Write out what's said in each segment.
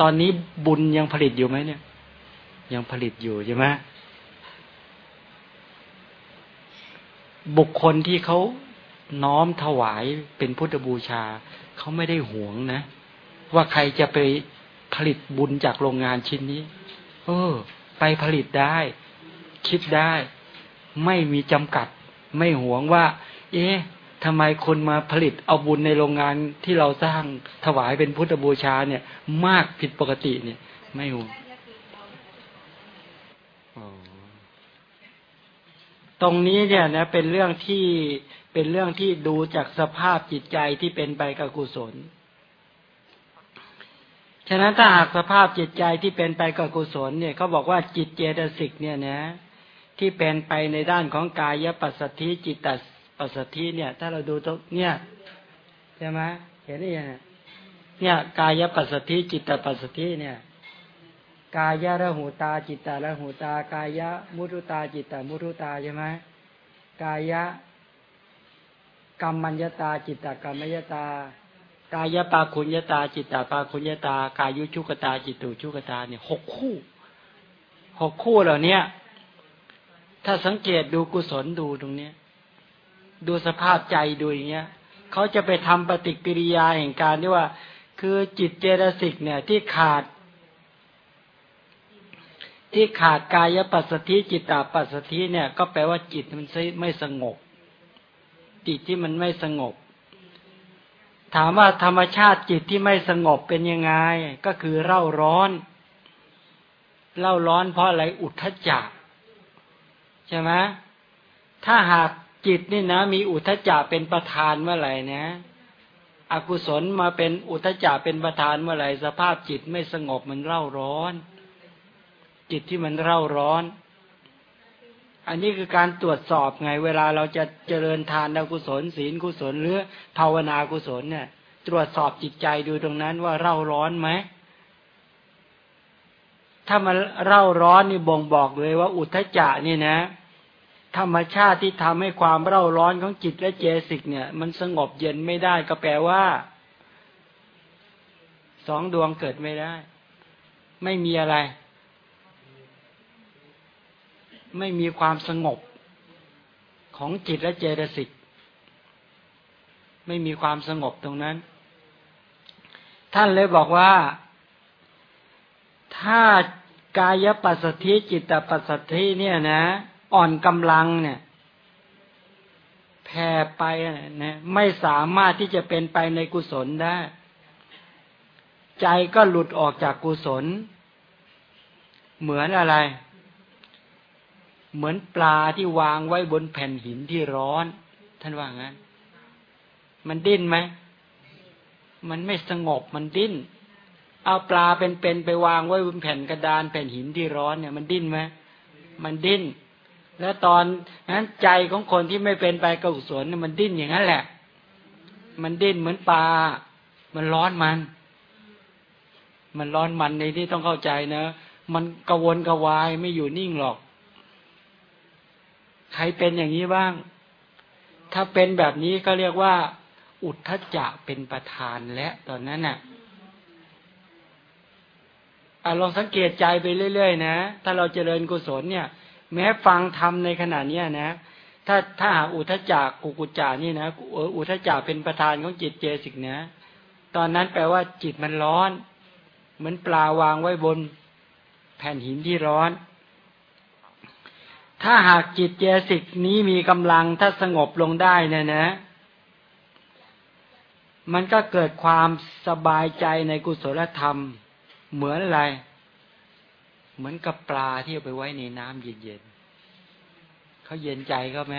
ตอนนี้บุญยังผลิตอยู่ไหมเนี่ย ยังผลิตอยู่ใช่ไหมบุคคลที่เขาน้อมถวายเป็นพุทธบูชา เขาไม่ได้หวงนะ ว่าใครจะไปผลิตบุญจากโรงงานชิ้นนี้ เออ ไปผลิตได้ คิดได้ ไม่มีจำกัด ไม่หวงว่า เอ๊ะ ทำไมคนมาผลิตเอาบุญในโรงงานที่เราสร้างถวายเป็นพุทธบูชาเนี่ย มากผิดปกติเนี่ย ไม่หวงตรงนี้เนี่ยนะเป็นเรื่องที่เป็นเรื่องที่ดูจากสภาพจิตใจที่เป็นไปกับกุศล ฉะนั้นถ้าหากสภาพจิตใจที่เป็นไปกับกุศลเนี่ยเขาบอกว่าจิตเจตสิกเนี่ยนะ ที่เป็นไปในด้านของกายปัสสธิจิตต ปัสสธิเนี่ย ถ้าเราดูตรงเนี่ยใช่ไหมเห็นได้ยังเนี่ย กายปัสสธิจิตตปัสสธิเนี่ย กายะระหูตาจิตตะระหูตา กายะมุทุตาจิตตะมุทุตาใช่ไหมกายะกรรมัญญตาจิตตะกรรมยตากายปาคุญญตา จิตตปาคุญญตา กายุชุกตา จิตตุชุกตาเนี่ยหกคู่หกคู่เหล่านี้ถ้าสังเกตดูกุศลดูตรงเนี้ย ดูสภาพใจดูอย่างเงี้ยเขาจะไปทำปฏิกิริยาแห่งการที่ว่า คือจิตเจตสิกเนี่ยที่ขาด ที่ขาดกายปัสสธิจิตตาปัสสธิเนี่ย ก็แปลว่าจิตมันไม่สงบ จิตที่มันไม่สงบ ถามว่าธรรมชาติจิตที่ไม่สงบเป็นยังไง ก็คือเร่าร้อนเล่าร้อนเพราะอะไรอุทธจักใช่ไหมถ้าหาก จิตนี่นะ มีอุทธจักเป็นประธานเมื่อไหร่นะ อกุศลมาเป็นอุทธจักเป็นประธานเมื่อไหร่สภาพจิตไม่สงบมันเร่าร้อน จิตที่มันเร่าร้อน อันนี้คือการตรวจสอบไง เวลาเราจะเจริญทานกุศลศีลกุศลหรือภาวนากุศลเนี่ย ตรวจสอบจิตใจดูตรงนั้นว่าเร่าร้อนไหมถ้ามันเร่าร้อนนี่บ่งบอกเลยว่าอุทธจะนี่นะ ธรรมชาติที่ทำให้ความเร่าร้อนของจิตและเจสิกเนี่ย มันสงบเย็นไม่ได้ก็แปลว่า สองดวงเกิดไม่ได้ ไม่มีอะไร ไม่มีความสงบของจิตและเจตสิกไม่มีความสงบตรงนั้น ท่านเลยบอกว่า ถ้ากายปัสสธิจิตปัสสธิเนี่ยนะ อ่อนกำลังเนี่ยแผ่ไปนะไม่สามารถที่จะเป็นไปในกุศลได้ ใจก็หลุดออกจากกุศล เหมือนอะไร เหมือนปลาที่วางไว้บนแผ่นหินที่ร้อน ท่านว่างั้น มันดิ้นไหม มันไม่สงบมันดิ้น เอาปลาเป็นๆไปวางไว้บนแผ่นกระดานแผ่นหินที่ร้อนเนี่ย มันดิ้นไหมมันดิ้น แล้วตอนนั้นใจของคนที่ไม่เป็นไปกุศลมันดิ้นอย่างนั้นแหละ มันดิ้นเหมือนปลา มันร้อนมัน มันร้อนมันในที่ต้องเข้าใจนะ มันกระวนกระวายไม่อยู่นิ่งหรอก ใครเป็นอย่างนี้บ้าง ถ้าเป็นแบบนี้ก็เรียกว่า อุทธจะเป็นประธานและตอนนั้นน่ะลองสังเกตใจไปเรื่อยๆนะ ถ้าเราเจริญกุศลเนี่ย แม้ฟังทำในขณะนี้นะ ถ้าถ้าหาอุทจักกุกุจานี่นะอุทจักเป็นประธานของจิตเจสิกนะ ตอนนั้นแปลว่าจิตมันร้อน เหมือนปลาวางไว้บน แผ่นหินที่ร้อน ถ้าหากจิตเจสิกนี้มีกำลังถ้าสงบลงได้เนี่ยนะ มันก็เกิดความสบายใจในกุศลธรรมเหมือนอะไร เหมือนกับปลาที่เอาไปไว้ในน้ำเย็นๆเขาเย็นใจเขาไหม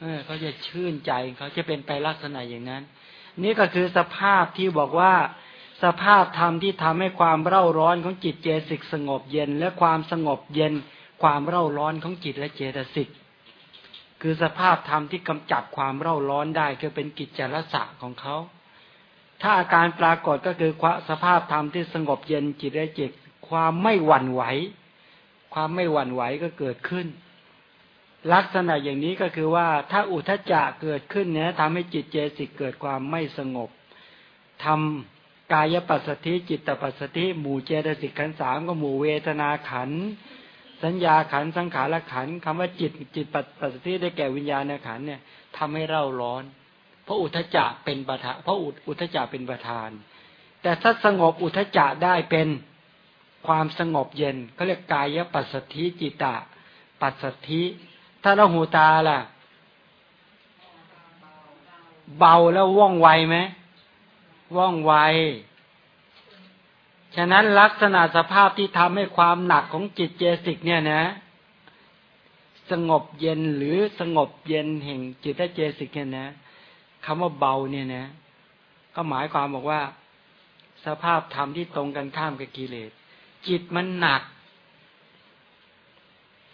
เออเขาจะชื่นใจเขาจะเป็นไปลักษณะอย่างนั้น นี่ก็คือสภาพที่บอกว่า สภาพธรรมที่ทำให้ความเร่าร้อนของจิตเจสิกสงบเย็น และความสงบเย็น ความเร่าร้อนของจิตและเจตสิกคือสภาพธรรมที่กำจัดความเร่าร้อนได้คือเป็นกิจจารสะของเขาถ้าอาการปรากฏก็คือสภาพธรรมที่สงบเย็นจิตและจิต ความไม่หวั่นไหว ความไม่หวั่นไหวก็เกิดขึ้น ลักษณะอย่างนี้ก็คือว่า ถ้าอุทจจะเกิดขึ้นเนี่ยทำให้จิตเจสิกเกิดความไม่สงบทกายปัสสธิจิตตปัสสธิหมู่เจตสิกขันสามก็หมู่เวทนาขันสัญญาขันสังขารขันคำว่าจิตจิตปัสสธิได้แก่วิญญาณขันเนี่ยทำให้เราร้อน เพราะอุทจจะเป็นประธานเพราะอุทจจะเป็นประธาน แต่ถ้าสงบอุทจจะได้เป็น ความสงบเย็นเขาเรียกกายปัสสธิจิตะ ปัสสธิถ้าเราหูตาล่ะ เบาแล้วว่องไวไหมว่องไวฉะนั้นลักษณะสภาพที่ทำให้ความหนักของจิตเจสิกเนี่ยนะ สงบเย็นหรือสงบเย็นแห่งจิตเจสิกเนี่ยนะคำว่าเบาเนี่ยนะ ก็หมายความบอกว่า สภาพธรรมที่ตรงกันข้ามกับกิเลส จิตมันหนัก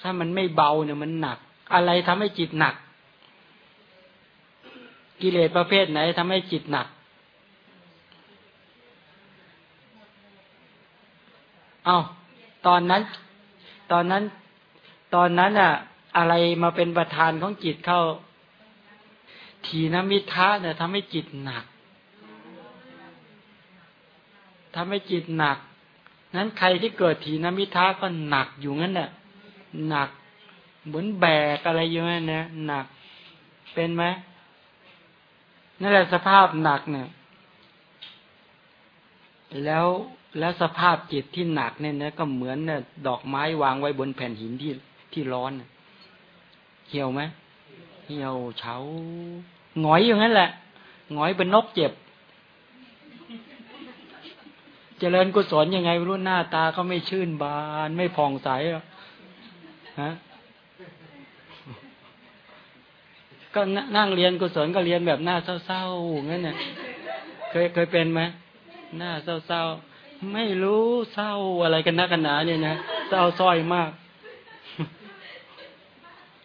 ถ้ามันไม่เบาเนี่ยมันหนัก อะไรทำให้จิตหนัก กิเลสประเภทไหนทำให้จิตหนัก เอาตอนนั้น ตอนนั้น ตอนนั้นอะอะไรมาเป็นประธานของจิตเข้า ทีนมิทะเนี่ยทำให้จิตหนักทำให้จิตหนัก นั้นใครที่เกิดทีนมิทะก็หนักอยู่งั้นน่ะ หนัก เหมือนแบกอะไรอยู่นั่นนะหนักเป็นไหมนั่นแหละสภาพหนักเนี่ย แล้วแล้วสภาพจิตที่หนักเนี่ยนะก็เหมือนเนี่ยดอกไม้วางไว้บนแผ่นหินที่ที่ร้อนเหี่ยวไหมเหี่ยวเฉาหงอยอย่างนั้นแหละหงอยเป็นนกเจ็บ เจริญกุศลยังไงรู้หน้าตาก็ไม่ชื่นบาน ไม่ผ่องใสฮะก็นั่งเรียนกุศลก็เรียนแบบหน้าเศร้าๆงั้นเนี่ยเคยเคยเป็นไหมหน้าเศร้าๆไม่รู้เศร้าอะไรกันนักกันหนาเนี่ยนะเศร้าซ้อยมาก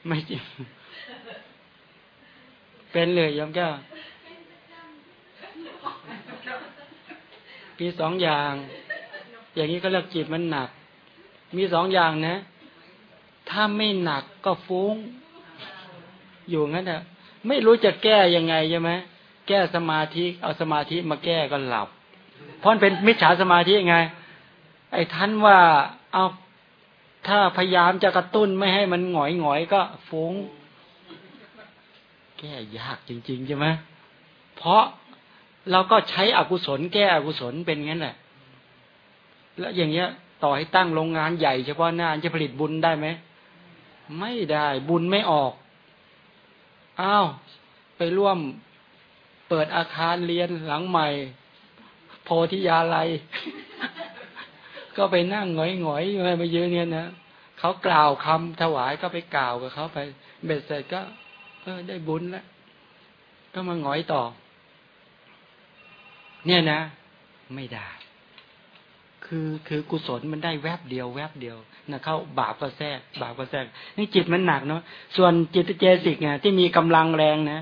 ไม่จริงเป็นเลยยอมแก้ว มีสองอย่าง อย่างนี้ก็เรียกจิตมันหนัก มีสองอย่างนะ ถ้าไม่หนักก็ฟุ้ง อยู่งั้นนะไม่รู้จะแก้ยังไงใช่ไหมแก้สมาธิ เอาสมาธิมาแก้ก็หลับ เพราะเป็นมิจฉาสมาธิไง ไอ้ท่านว่า เอาถ้าพยายามจะกระตุ้นไม่ให้มันหงอยหงอยก็ฟุ้ง แก้ยากจริง ๆ ใช่ไหมเพราะ เราก็ใช้อกุศลแก้อกุศลเป็นงั้นแหละ แล้วอย่างเงี้ย ต่อให้ตั้งโรงงานใหญ่เฉพาะหน้าจะผลิตบุญได้ไหม ไม่ได้บุญไม่ออก อ้าว ไปร่วมเปิดอาคารเรียนหลังใหม่ โพธิยาลัย ก็ไปนั่งหงอยหงอยอยู่มาเยอะเนี่ยนะเขากล่าวคำถวายก็ไปกล่าวกับเขาไป เบ็ดเสร็จก็ เออได้บุญแล้วก็มาหงอยต่อ เนี่ยนะ ไม่ได้ คือคือกุศลมันได้แวบเดียว แวบเดียวนะเข้าบาปก็แทรกบาปก็แทรกนี่จิตมันหนักเนาะส่วนจิตเจสิกเนี่ยที่มีกำลังแรงนะ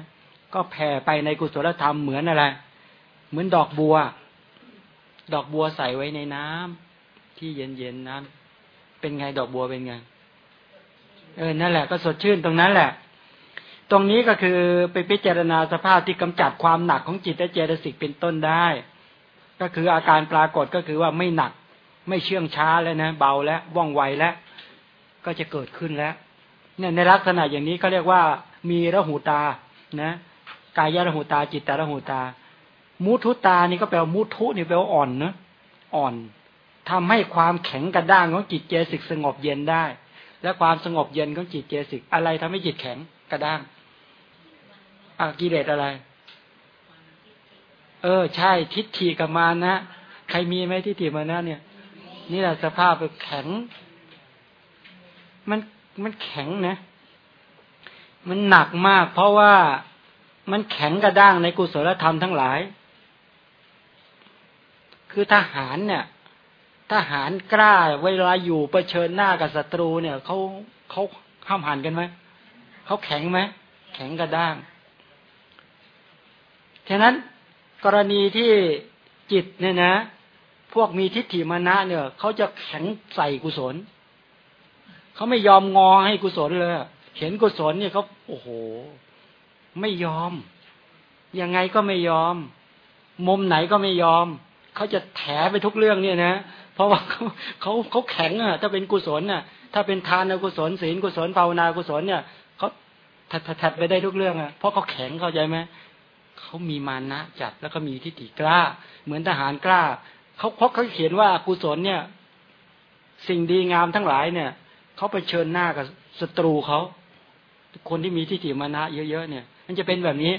ก็แผ่ไปในกุศลธรรมเหมือนอะไรเหมือนดอกบัว ดอกบัวใส่ไว้ในน้ำที่เย็นๆน้ำเป็นไงดอกบัวเป็นไงเออนั่นแหละก็สดชื่นตรงนั้นแหละ ตรงนี้ก็คือไปพิจารณาสภาพที่กำจัดความหนักของจิตและเจตสิกเป็นต้นได้ ก็คืออาการปรากฏก็คือว่าไม่หนัก ไม่เชื่องช้าแล้วนะเบาแล้วว่องไวแล้วก็จะเกิดขึ้นแล้ว เนี่ยในลักษณะอย่างนี้เขาเรียกว่า มีระหูตานะกายระหูตาจิตตระหูตา มุทุตานี่ก็แปลว่ามุทุนี่แปลว่าอ่อนเนะอ่อนทำให้ความแข็งกระด้างของจิตเจสิกสงบเย็นได้ และความสงบเย็นของจิตเจสิกอะไรทำให้จิตแข็งกระด้าง อากิเลสอะไร เออ ใช่ ทิฏฐิกับมานะ ใครมีไหมทิฏฐิมานะเนี่ย นี่แหละสภาพแข็ง มันมันแข็งนะ มันหนักมาก เพราะว่ามันแข็งกระด้างในกุศลธรรมทั้งหลาย คือทหารเนี่ย ทหารกล้าเวลาอยู่เผชิญหน้ากับศัตรูเนี่ยเขาเขาห้ามหันกันไหมเขาแข็งไหมแข็งกระด้าง ฉะนั้นกรณีที่จิตเนี่ยนะ พวกมีทิฏฐิมานะเนี่ยเขาจะแข็งใส่กุศลเขาไม่ยอมงอให้กุศลเลยเห็นกุศลเนี่ยเขาโอ้โห ไม่ยอม ยังไงก็ไม่ยอม มุมไหนก็ไม่ยอมเขาจะแถไปทุกเรื่องเนี่ยนะเพราะว่าเขาเขาเขาแข็งอะ ถ้าเป็นกุศลน่ะ ถ้าเป็นทานกุศลศีลกุศลภาวนากุศลเนี่ยเขาถัดถัดไปได้ทุกเรื่องอะเพราะเขาแข็งเข้าใจไหม เขามีมานะจัดแล้วก็มีทิฏฐิกล้า เหมือนทหารกล้าเขาเพราะเขาเขียนว่ากุศลเนี่ย สิ่งดีงามทั้งหลายเนี่ยเขาไปเชิญหน้ากับศัตรูเขาคนที่มีทิฏฐิมานะเยอะๆเนี่ย มันจะเป็นแบบนี้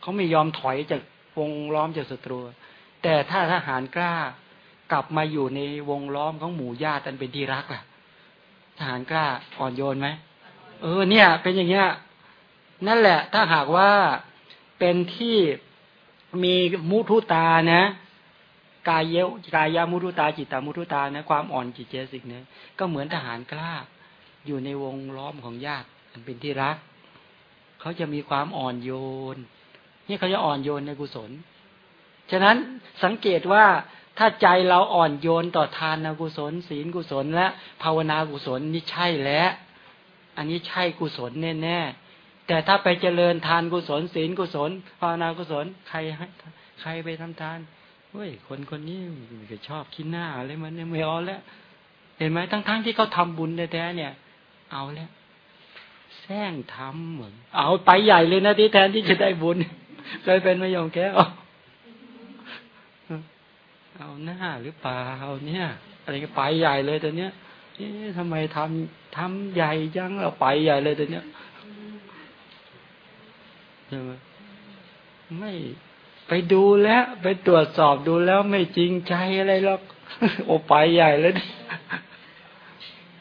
เขาไม่ยอมถอยจากวงล้อมจากศัตรู แต่ถ้าทหารกล้ากลับมาอยู่ในวงล้อมของหมู่ญาติอันเป็นที่รักล่ะ ทหารกล้าอ่อนโยนไหมเออเนี่ย เป็นอย่างเงี้ยนั่นแหละ ถ้าหากว่า เป็นที่มีมุทุตานะกายเยวกายามุทุตาจิตตามุทุตานะความอ่อนจิตเจสิกเนี่ยก็เหมือนทหารกล้า อยู่ในวงล้อมของญาติอันเป็นที่รัก เขาจะมีความอ่อนโยน นี่เขาจะอ่อนโยนในกุศล ฉะนั้นสังเกตว่าถ้าใจเราอ่อนโยนต่อทานกุศล ศีลกุศล และภาวนากุศลนี่ใช่แล้ว อันนี้ใช่กุศลแน่ๆ แต่ถ้าไปเจริญทานกุศลศีลกุศลภาวนากุศล ใครให้ใครไปทำทานเฮ้ยคนคนนี้ก็ชอบคิดหน้าอะไรมันเนี่ยไม่เอาแล้ว เห็นไหมทั้งๆทที่เขาทาบุญแท้ๆเนี่ย เอาแล้วแซงทำเหมือนเอาไปใหญ่เลยนะที่แทนที่จะได้บุญเคยเป็นไม่ยอมแก้วเอาหน้าหรือเปล่าเนี่ยอะไรก็ไปใหญ่เลยตอนเนี้ยเอ๊ะทำไมทำทำใหญ่จังเราไปใหญ่เลยตอนเนี้ย ใช่ไหมไม่ไปดูแล้ว ไปตรวจสอบดูแล้วไม่จริงใจอะไรหรอกโอไปใหญ่เลย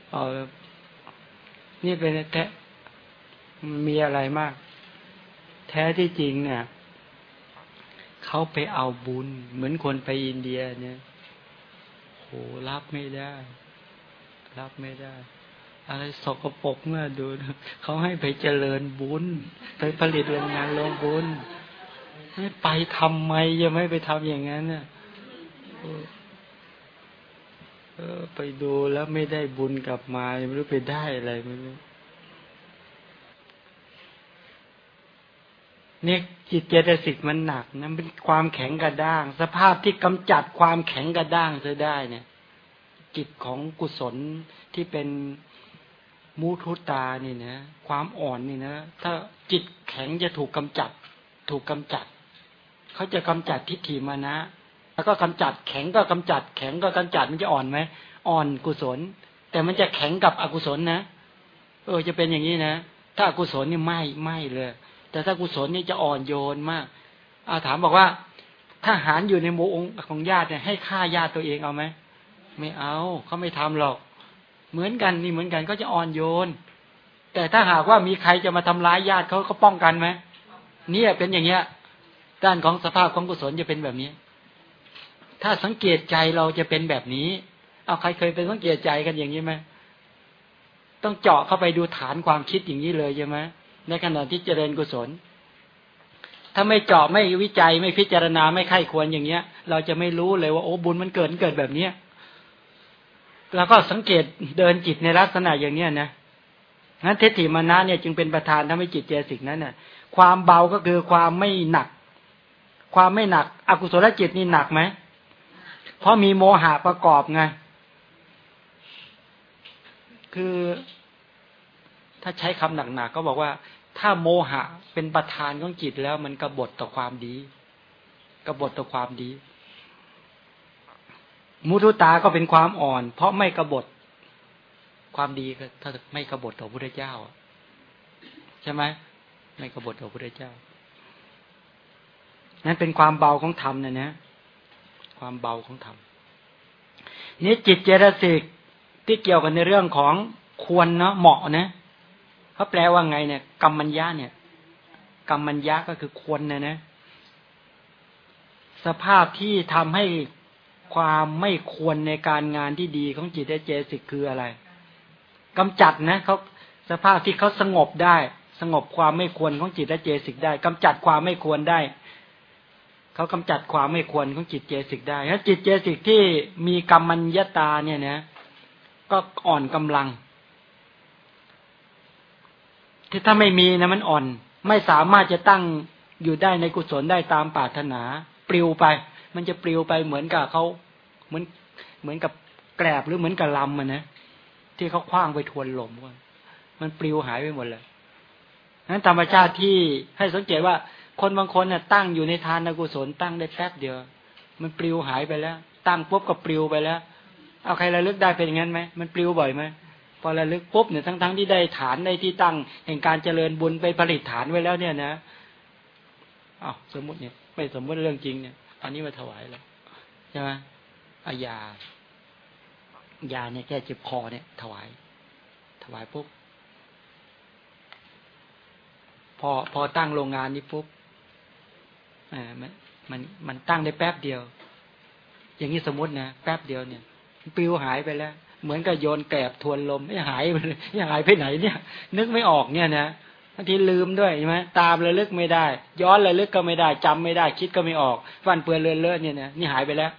เอานี่เป็นแท้มีอะไรมาก แท้ที่จริงเนี่ยเขาไปเอาบุญ เหมือนคนไปอินเดียเนี่ยโหรับไม่ได้ รับไม่ได้ อะไรสกปรกเมื่อดูเขาให้ไปเจริญบุญไปผลิตโรงงานโรงบุญไม่ไปทำไมยังไม่ไปทำอย่างนั้นเนี่ยเออไปดูแล้วไม่ได้บุญกลับมาไม่รู้ไปได้อะไรไม่รู้เนี่ยจิตเจตสิกมันหนักนะเป็นความแข็งกระด้าง สภาพที่กำจัดความแข็งกระด้างเสียได้เนี่ย จิตของกุศลที่เป็น มุทุตานี่นะ ความอ่อนนี่นะ ถ้าจิตแข็งจะถูกกำจัด ถูกกำจัด เขาจะกำจัดทิฏฐิมานะ แล้วก็กำจัดแข็งก็กำจัด แข็งก็กำจัดมันจะอ่อนไหมอ่อนกุศล แต่มันจะแข็งกับอกุศลนะเออจะเป็นอย่างนี้นะ ถ้าอกุศลนี่ไม่ไม่เลย แต่ถ้ากุศลนี่จะอ่อนโยนมากอาถามบอกว่าถ้าหารอยู่ในโมองของญาติเนี่ยให้ฆ่าญาติตัวเองเอาไหมไม่เอาเขาไม่ทำหรอก เหมือนกันนี่เหมือนกันก็จะอ่อนโยน แต่ถ้าหากว่ามีใครจะมาทำร้ายญาติเขาเขาป้องกันไหมเนี่ยเป็นอย่างเงี้ย ด้านของสภาพของกุศลจะเป็นแบบนี้ ถ้าสังเกตใจเราจะเป็นแบบนี้ เอาใครเคยเป็นสังเกตใจกันอย่างนี้ไหมต้องเจาะเข้าไปดูฐานความคิดอย่างนี้เลยใช่ไหมในขณะที่เจริญกุศล ถ้าไม่เจาะไม่วิจัยไม่พิจารณาไม่ไข้ควรอย่างเงี้ย เราจะไม่รู้เลยว่าโอ้บุญมันเกิดเกิดแบบเนี้ย แล้วก็สังเกตเดินจิตในลักษณะอย่างเนี้ยนะนั้นเทติมานะเนี่ยจึงเป็นประธานทำให้จิตเจสิกนั้นเน่ะความเบาก็คือความไม่หนัก ความไม่หนัก อกุศลจิตนี่หนักไหมเพราะมีโมหะประกอบไงคือถ้าใช้คำหนักๆก็บอกว่า ถ้าโมหะเป็นประธานของจิตแล้วมันกบฏต่อความดีกบฏต่อความดี มุทุตาก็เป็นความอ่อน เพราะไม่กบฏ ความดีก็ถ้าไม่กบฏต่อพระเจ้าใช่ไหมไม่กบฏต่อพระเจ้า นั่นเป็นความเบาของธรรมนะนะความเบาของธรรมนี่จิตเจตสิกที่เกี่ยวกันในเรื่องของควรเนาะเหมาะนะเขาแปลว่าไงเนี่ยกรรมัญญาเนี่ยกรรมัญญาก็คือควรนะนะ สภาพที่ทำให้ ความไม่ควรในการงานที่ดีของจิตและเจสิกคืออะไรกำจัดนะเขาสภาพที่เขาสงบได้ สงบความไม่ควรของจิตและเจสิกได้กำจัดความไม่ควรได้เขากำจัดความไม่ควรของจิตเจสิกได้ถ้าจิตเจสิกที่มีกรรมัญญาตาเนี่ยนะ ก็อ่อนกำลังที่ถ้าไม่มีนะมันอ่อน ไม่สามารถจะตั้งอยู่ได้ในกุศลได้ตามปรารถนา ปลิวไป มันจะปลิวไปเหมือนกับเขาเหมือนเหมือนกับแกลบหรือเหมือนกับลำมันนะที่เขาคว้างไปทวนลมว่ามันปลิวหายไปหมดเลยนั้นธรรมชาติที่ให้สังเกตว่า คนบางคนเนี่ยตั้งอยู่ในทานกุศลตั้งได้แป๊บเดียว มันปลิวหายไปแล้ว ตั้งปุ๊บก็ปลิวไปแล้ว เอาใครระลึกได้เป็นอย่างนั้นไหมมันปลิวบ่อยไหมพอระลึกปุ๊บเนี่ยทั้งๆที่ได้ฐานในที่ตั้งแห่งการเจริญบุญไปผลิตฐานไว้แล้วเนี่ยนะอ้าวสมมติเนี่ย ไม่สมมติเรื่องจริงเนี่ย อันนี้มาถวายแล้วใช่ไหมอายายาเนี่ยแก้เจ็บคอเนี่ย ถวาย ถวายปุ๊บพอพอตั้งโรงงานนี้ปุ๊บอ่ามันมันมันตั้งได้แป๊บเดียว อย่างนี้สมมตินะแป๊บเดียวเนี่ยปิวหายไปแล้ว เหมือนกับโยนแกลบทวนลมไม่หายไปเลยหายไปไหนเนี่ย นึกไม่ออกเนี่ยนะ บางทีลืมด้วยใช่ไหมตามระลึกไม่ได้ ย้อนระลึกก็ไม่ได้จำไม่ได้ คิดก็ไม่ออกฟันเปื้อนเลื่อนเลื่อนเนี่ยนะนี่หายไปแล้ว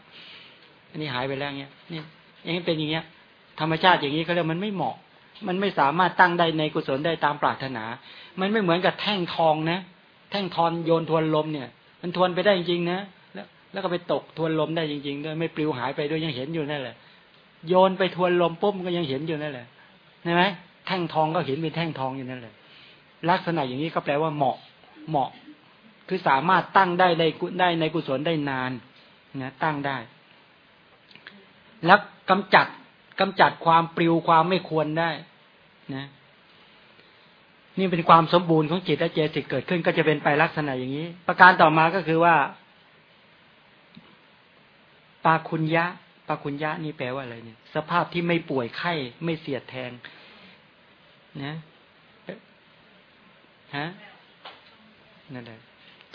อันนี้หายไปแล้วเนี่ยนี่อย่างนี้เป็นอย่างเงี้ย ธรรมชาติอย่างนี้เขาเรียกมันไม่เหมาะ มันไม่สามารถตั้งได้ในกุศลได้ตามปรารถนา มันไม่เหมือนกับแท่งทองนะ แท่งทอนโยนทวนลมเนี่ย มันทวนไปได้จริงๆนะแล้วแล้วก็ไปตกทวนลมได้จริง ๆ ด้วยไม่ปลิวหายไปด้วยยังเห็นอยู่นั่นแหละ โยนไปทวนลมปุ๊บก็ยังเห็นอยู่นั่นแหละใช่ไหมแท่งทองก็เห็นเป็นแท่งทองอยู่นั่นแหละ ลักษณะอย่างนี้ก็แปลว่าเหมาะเหมาะ คือสามารถตั้งได้ในได้ในกุศลได้นานนะตั้งได้ แล้วกำจัดกำจัดความปลิวความไม่ควรได้นะนี่เป็นความสมบูรณ์ของจิตและเจสิกเกิดขึ้นก็จะเป็นไปลักษณะอย่างนี้ ประการต่อมาก็คือว่าปาคุญยะปาคุญยะนี่แปลว่าอะไรเนี่ย สภาพที่ไม่ป่วยไข้ไม่เสียดแทงนะ ฮะนั่นแหละ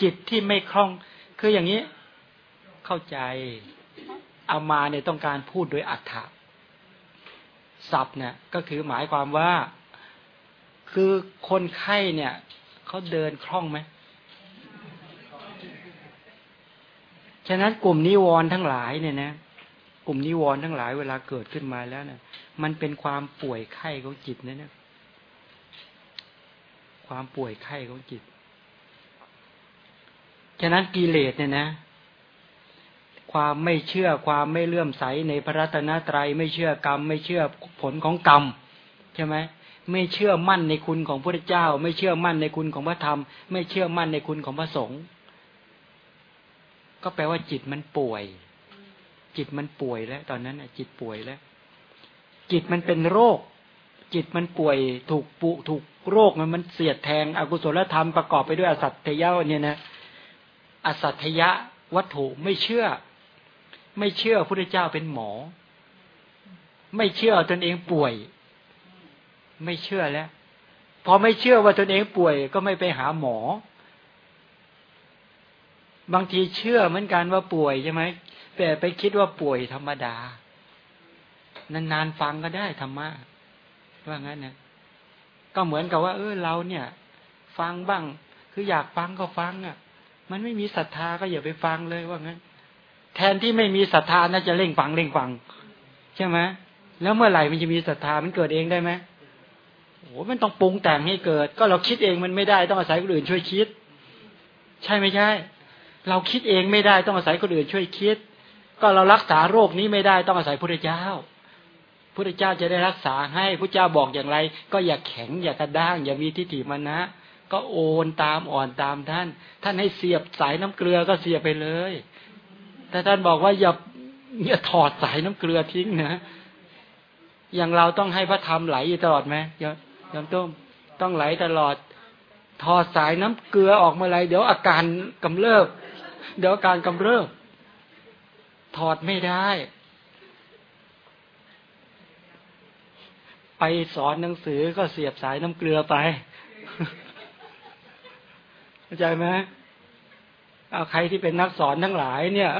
จิตที่ไม่คล่อง คืออย่างนี้เข้าใจ เอามาเนี่ยต้องการพูดโดยอัฏฐะศัพท์เนี่ยก็คือหมายความว่า คือคนไข้เนี่ยเขาเดินคล่องไหมฉะนั้นกลุ่มนิวรณ์ทั้งหลายเนี่ยนะกลุ่มนิวรณ์ทั้งหลายเวลาเกิดขึ้นมาแล้วเนี่ยมันเป็นความป่วยไข้ของจิตนะเนี่ย ความป่วยไข้ของจิต ฉะนั้นกิเลสเนี่ยนะ ความไม่เชื่อความไม่เลื่อมใสในพระรัตนตรัยไม่เชื่อกรรม ไม่เชื่อผลของกรรมใช่ไหมไม่เชื่อมั่นในคุณของพระเจ้า ไม่เชื่อมั่นในคุณของพระธรรม ไม่เชื่อมั่นในคุณของพระสงฆ์ก็แปลว่าจิตมันป่วย จิตมันป่วยแล้ว ตอนนั้นจิตป่วยแล้ว จิตมันเป็นโรค จิตมันป่วยถูกปุถูกโรคมันมันเสียดแทงอกุศลธรรมประกอบไปด้วยอสัตยะเนี่ยนะอสัตยะวัตถุไม่เชื่อ ไม่เชื่อพระเจ้าเป็นหมอ ไม่เชื่อตนเองป่วย ไม่เชื่อแล้ว พอไม่เชื่อว่าตนเองป่วย ก็ไม่ไปหาหมอ บางทีเชื่อเหมือนกันว่าป่วยใช่ไหมแต่ไปคิดว่าป่วยธรรมดานานๆฟังก็ได้ธรรมะ ว่างั้นนะก็เหมือนกับว่า เออเราเนี่ย ฟังบ้าง คืออยากฟังก็ฟังอะ มันไม่มีศรัทธาก็อย่าไปฟังเลยว่างั้น แทนที่ไม่มีศรัทธาน่าจะเร่งฟังเร่งฟัง ใช่ไหมแล้วเมื่อไหร่มันจะมีศรัทธามันเกิดเองได้ไหมโอ้มันต้องปรุงแต่งให้เกิด ก็เราคิดเองมันไม่ได้ต้องอาศัยคนอื่นช่วยคิด ใช่ไม่ใช่ เราคิดเองไม่ได้ต้องอาศัยคนอื่นช่วยคิด ก็เรารักษาโรคนี้ไม่ได้ต้องอาศัยพระเจ้า พุทธเจ้าจะได้รักษาให้พระเจ้าบอกอย่างไร ก็อย่าแข็งอย่ากระด้าง อย่ามีทิฏฐิมานะ ก็โอนตามอ่อนตามท่าน ท่านให้เสียบสายน้ำเกลือก็เสียบไปเลยแต่ท่านบอกว่าอย่าอย่าถอดสายน้ำเกลือทิ้งนะอย่างเราต้องให้พระธรรมไหลตลอดไหมยยอมต้มต้องไหลตลอด ถอดสายน้ำเกลือออกมาไรเดี๋ยวอาการกำเริบ เดี๋ยวอาการกำเริบ ถอดไม่ได้ ไปสอนหนังสือก็เสียบสายน้ำเกลือไปเข้าใจไหมเอาใครที่เป็นนักสอนทั้งหลายเนี่ย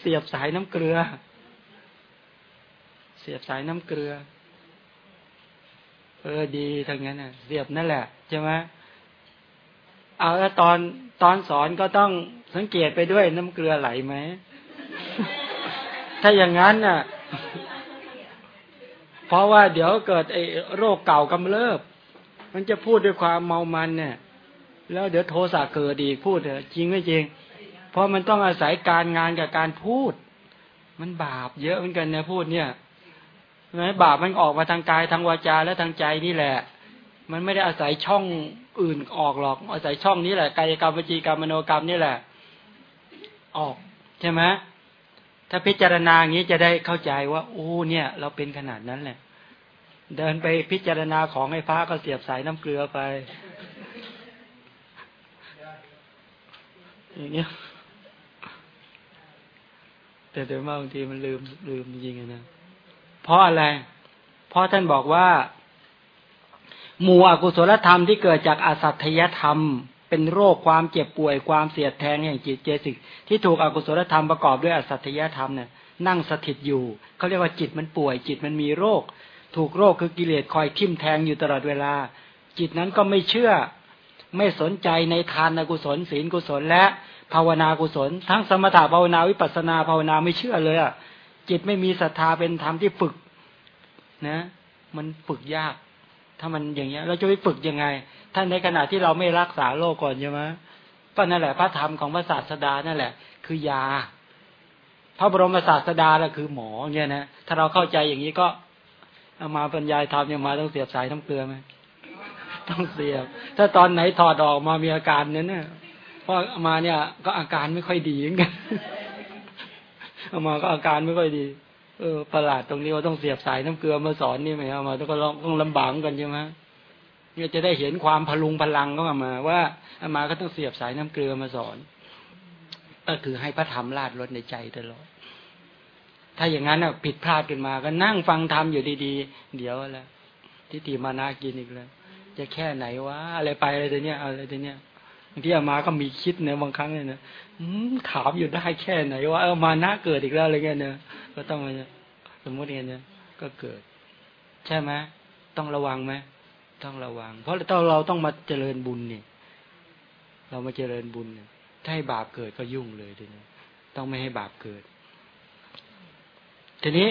เสียบสายน้ำเกลือ เสียบสายน้ำเกลือ เออดีทั้งนั้นน่ะ เสียบนั่นแหละใช่ไหมเอาแล้วตอนตอนสอนก็ต้องสังเกตไปด้วยน้ำเกลือไหลไหม ถ้าอย่างนั้นน่ะ เพราะว่าเดี๋ยวเกิดไอ้โรคเก่ากำเริบ มันจะพูดด้วยความเมามันเนี่ย แล้วเดี๋ยวโทสะเกิดอีกพูดเถอะจริงไม่จริง เพราะมันต้องอาศัยการงานกับการพูด มันบาปเยอะเหมือนกันนะพูดเนี่ยไหมบาปมันออกมาทางกายทางวาจาและทางใจนี่แหละ มันไม่ได้อาศัยช่องอื่นออกหรอก อาศัยช่องนี้แหละกายกรรมวจีกรรมมโนกรรมนี่แหละ ออกใช่ไหม ถ้าพิจารณาอย่างนี้จะได้เข้าใจว่าโอ้เนี่ย เราเป็นขนาดนั้นแหละ เดินไปพิจารณาของไอ้ฟ้าก็เสียบสายน้ำเกลือไป อย่างเงี้ยแต่โดยมากบางทีมันลืมลืมจริงๆนะเพราะอะไร เพราะท่านบอกว่า หมู่อกุศลธรรมที่เกิดจากอสัตยธรรม เป็นโรคความเจ็บป่วยความเสียดแทงแห่งจิตเจสิกที่ถูกอกุศลธรรมประกอบด้วยอสัตยธรรมเนี่ยนั่งสถิตอยู่เขาเรียกว่าจิตมันป่วย จิตมันมีโรค ถูกโรคคือกิเลสคอยทิ่มแทงอยู่ตลอดเวลา จิตนั้นก็ไม่เชื่อ ไม่สนใจในทานกุศลศีลกุศล และภาวนากุศล ทั้งสมถะภาวนาวิปัสนาภาวนาไม่เชื่อเลยอะจิตไม่มีศรัทธาเป็นธรรมที่ฝึกนะ มันฝึกยาก ถ้ามันอย่างเงี้ย เราจะไปฝึกยังไง ท่านในขณะที่เราไม่รักษาโรคก่อนใช่ไหมก็นั่นแหละพระธรรมของพระศาสดานั่นแหละ คือยา พระบรมศาสดาแหละคือหมอเนี่ยนะถ้าเราเข้าใจอย่างนี้ก็เอามาบรรยายธรรมยังมาต้องเสียบสายท้งเกลือไหมต้องเสียบ ถ้าตอนไหนถอดออกมามีอาการนั้นเนี่ยเพราะมาเนี่ย ก็อาการไม่ค่อยดีเหมือนกันเอามาก็อาการไม่ค่อยดี เออประหลาดตรงนี้ว่าต้องเสียบสายน้ำเกลือมาสอนนี่ไหมเอามาต้องก็ต้องลำบากกันใช่ไหม เนี่ยจะได้เห็นความพลุงพลังก็มาว่าอามาก็ต้องเสียบสายน้ำเกลือมาสอน ก็คือให้พระธรรมลาดรถในใจตลอด ถ้าอย่างนั้นอะผิดพลาดขึ้นมาก็นั่งฟังธรรมอยู่ดีๆ เดี๋ยวแล้วทิฏฐิมานากินอีกแล้ว จะแค่ไหนวะอะไรไปอะไรตัวเนี้ยอะไรตัวเนี้ยบางทีอามาก็มีคิดเนี่ยบางครั้งเนี่ยนะถามอยู่ได้แค่ไหนว่าเออมานะเกิดอีกแล้วอะไรเงี้ยเนี่ยก็ต้องสมมติเงี้ยเนี่ยก็เกิด ใช่ไหมต้องระวังไหม ต้องระวัง เพราะเราเราต้องมาเจริญบุญเนี่ยเรามาเจริญบุญเนี่ยถ้าให้บาปเกิดก็ยุ่งเลยทีนี้ต้องไม่ให้บาปเกิด ทีนี้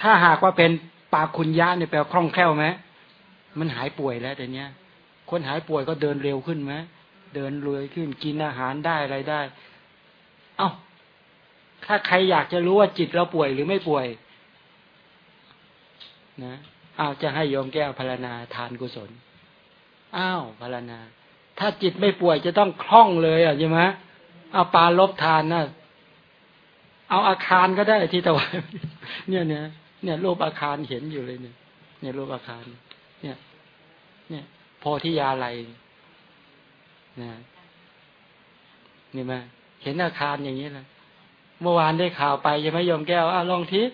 ถ้าหากว่าเป็นปาคุณยะเนี่ยแปลคล่องแคล่วไหมมันหายป่วยแล้วแต่เนี้ย คนหายป่วยก็เดินเร็วขึ้นไหมเดินรวยขึ้นกินอาหารได้อะไรได้ เอา้า ถ้าใครอยากจะรู้ว่าจิตเราป่วยหรือไม่ป่วย นะ อ้าวจะให้โยมแก้วพารณาทานกุศล อ้าวพารณา ถ้าจิตไม่ป่วยจะต้องคล่องเลยอะใช่ไหมเอาปลาลบทานนะเอาอาคารก็ได้ที่ตะวันเนี่ยเนี่ยเนี่ยรูปอาคารเห็นอยู่เลยเนี่ย เนี่ยรูปอาคาร เนี่ย เนี่ยโพธิยาลัยนะนี่มาเห็นอาคารอย่างนี้เลยเมื่อวานได้ข่าวไปยังไม่ยอมแก้วอ้าลองทิศ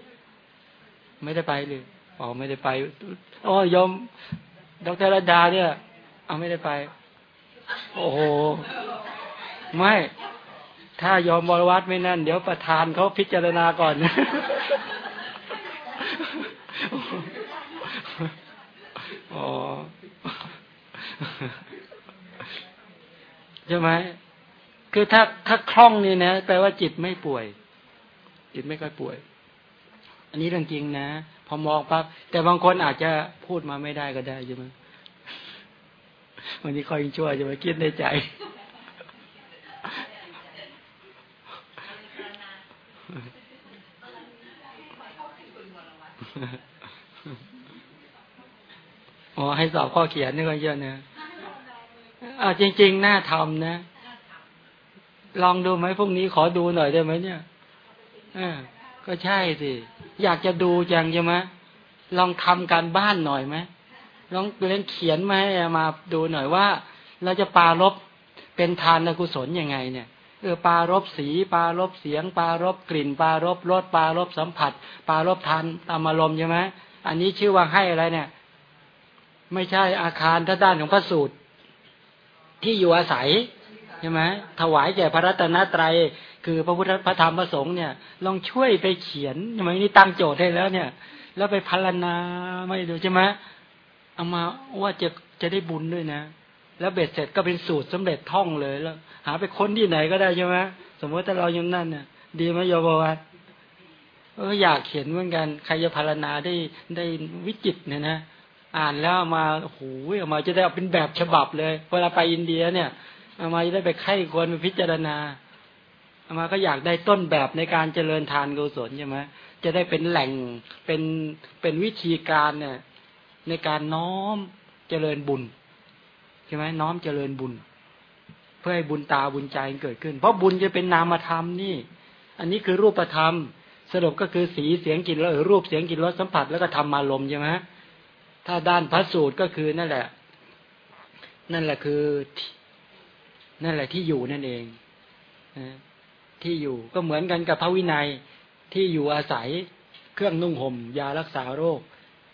ไม่ได้ไปเลย อ๋อไม่ได้ไปอ๋อยอมดรรดาเนี่ย เอาไม่ได้ไป โอ้โห ไม่ ถ้ายอมบรวัตไม่นั่น เดี๋ยวประธานเขาพิจารณาก่อน อ๋อ ใช่ไหม คือถ้าถ้าคล่องนี่นะแปลว่าจิตไม่ป่วย จิตไม่ค่อยป่วย อันนี้เรื่องจริงนะ พอมองปั๊บแต่บางคนอาจจะพูดมาไม่ได้ก็ได้ใช่ไหมวันนี้คอยช่วยจะมาคิดในใจอ๋อให้สอบข้อเขียนนี่ก็เยอะเนี่ยอ่าจริง ๆ น่าทำนะ ลองดูไหมพรุ่งนี้ขอดูหน่อยได้ไหมเนี่ยอ่าก็ใช่สิ อยากจะดูจังใช่ไหมลองทำการบ้านหน่อยไหมลองเล่นเขียนมาให้มาดูหน่อยว่า เราจะปารบเป็นทานกุศลยังไง เนี่ยเออปารบสีปารบเสียง ปารบกลิ่น ปารบรสปารบสัมผัส ปารบทานตามอารมณ์ใช่ไหมอันนี้ชื่อว่าให้อะไรเนี่ย ไม่ใช่อาคารถ้าด้านของพระสูตร ที่อยู่อาศัยใช่ไหมถวายแก่พระรัตนตรัย คือพระพุทธพระธรรมพระสงฆ์เนี่ยลองช่วยไปเขียนใช่ไมนี่ตั้งโจทย์ให้แล้วเนี่ย แล้วไปพัลนาไม่ดูใช่ไหมเอามาว่าจะจะได้บุญด้วยนะ แล้วเบ็ดเสร็จก็เป็นสูตรสำเร็จท่องเลยแล้ว หาไปค้นที่ไหนก็ได้ใช่ไหมสมมติถ้าเรายังนั่นเนี่ยดีไหมโยบวัตเอออยากเขียนเหมือนกันใครจะพารณาได้ได้วิจิตเนี่ยนะอ่านแล้วมาโอ้โหมาจะได้เอาเป็นแบบฉบับเลย เวลาไปอินเดียเนี่ยเอามาจะได้ไปไข้ควรไปพิจารณา มาก็อยากได้ต้นแบบในการเจริญทานกุศลใช่ไหมจะได้เป็นแหล่งเป็นเป็นวิธีการเนี่ย ในการน้อมเจริญบุญใช่ไหมน้อมเจริญบุญ เพื่อให้บุญตาบุญใจเกิดขึ้น เพราะบุญจะเป็นนามธรรมนี่ อันนี้คือรูปธรรม สรุปก็คือสีเสียงกลิ่นรสรูปเสียงกลิ่นรสสัมผัสแล้วก็ทำมาลมใช่ไหมถ้าด้านพระสูตรก็คือนั่นแหละ นั่นแหละคือ นั่นแหละที่อยู่นั่นเอง ที่อยู่ก็เหมือนกันกับพระวินัยที่อยู่อาศัยเครื่องนุ่งห่มยารักษาโรค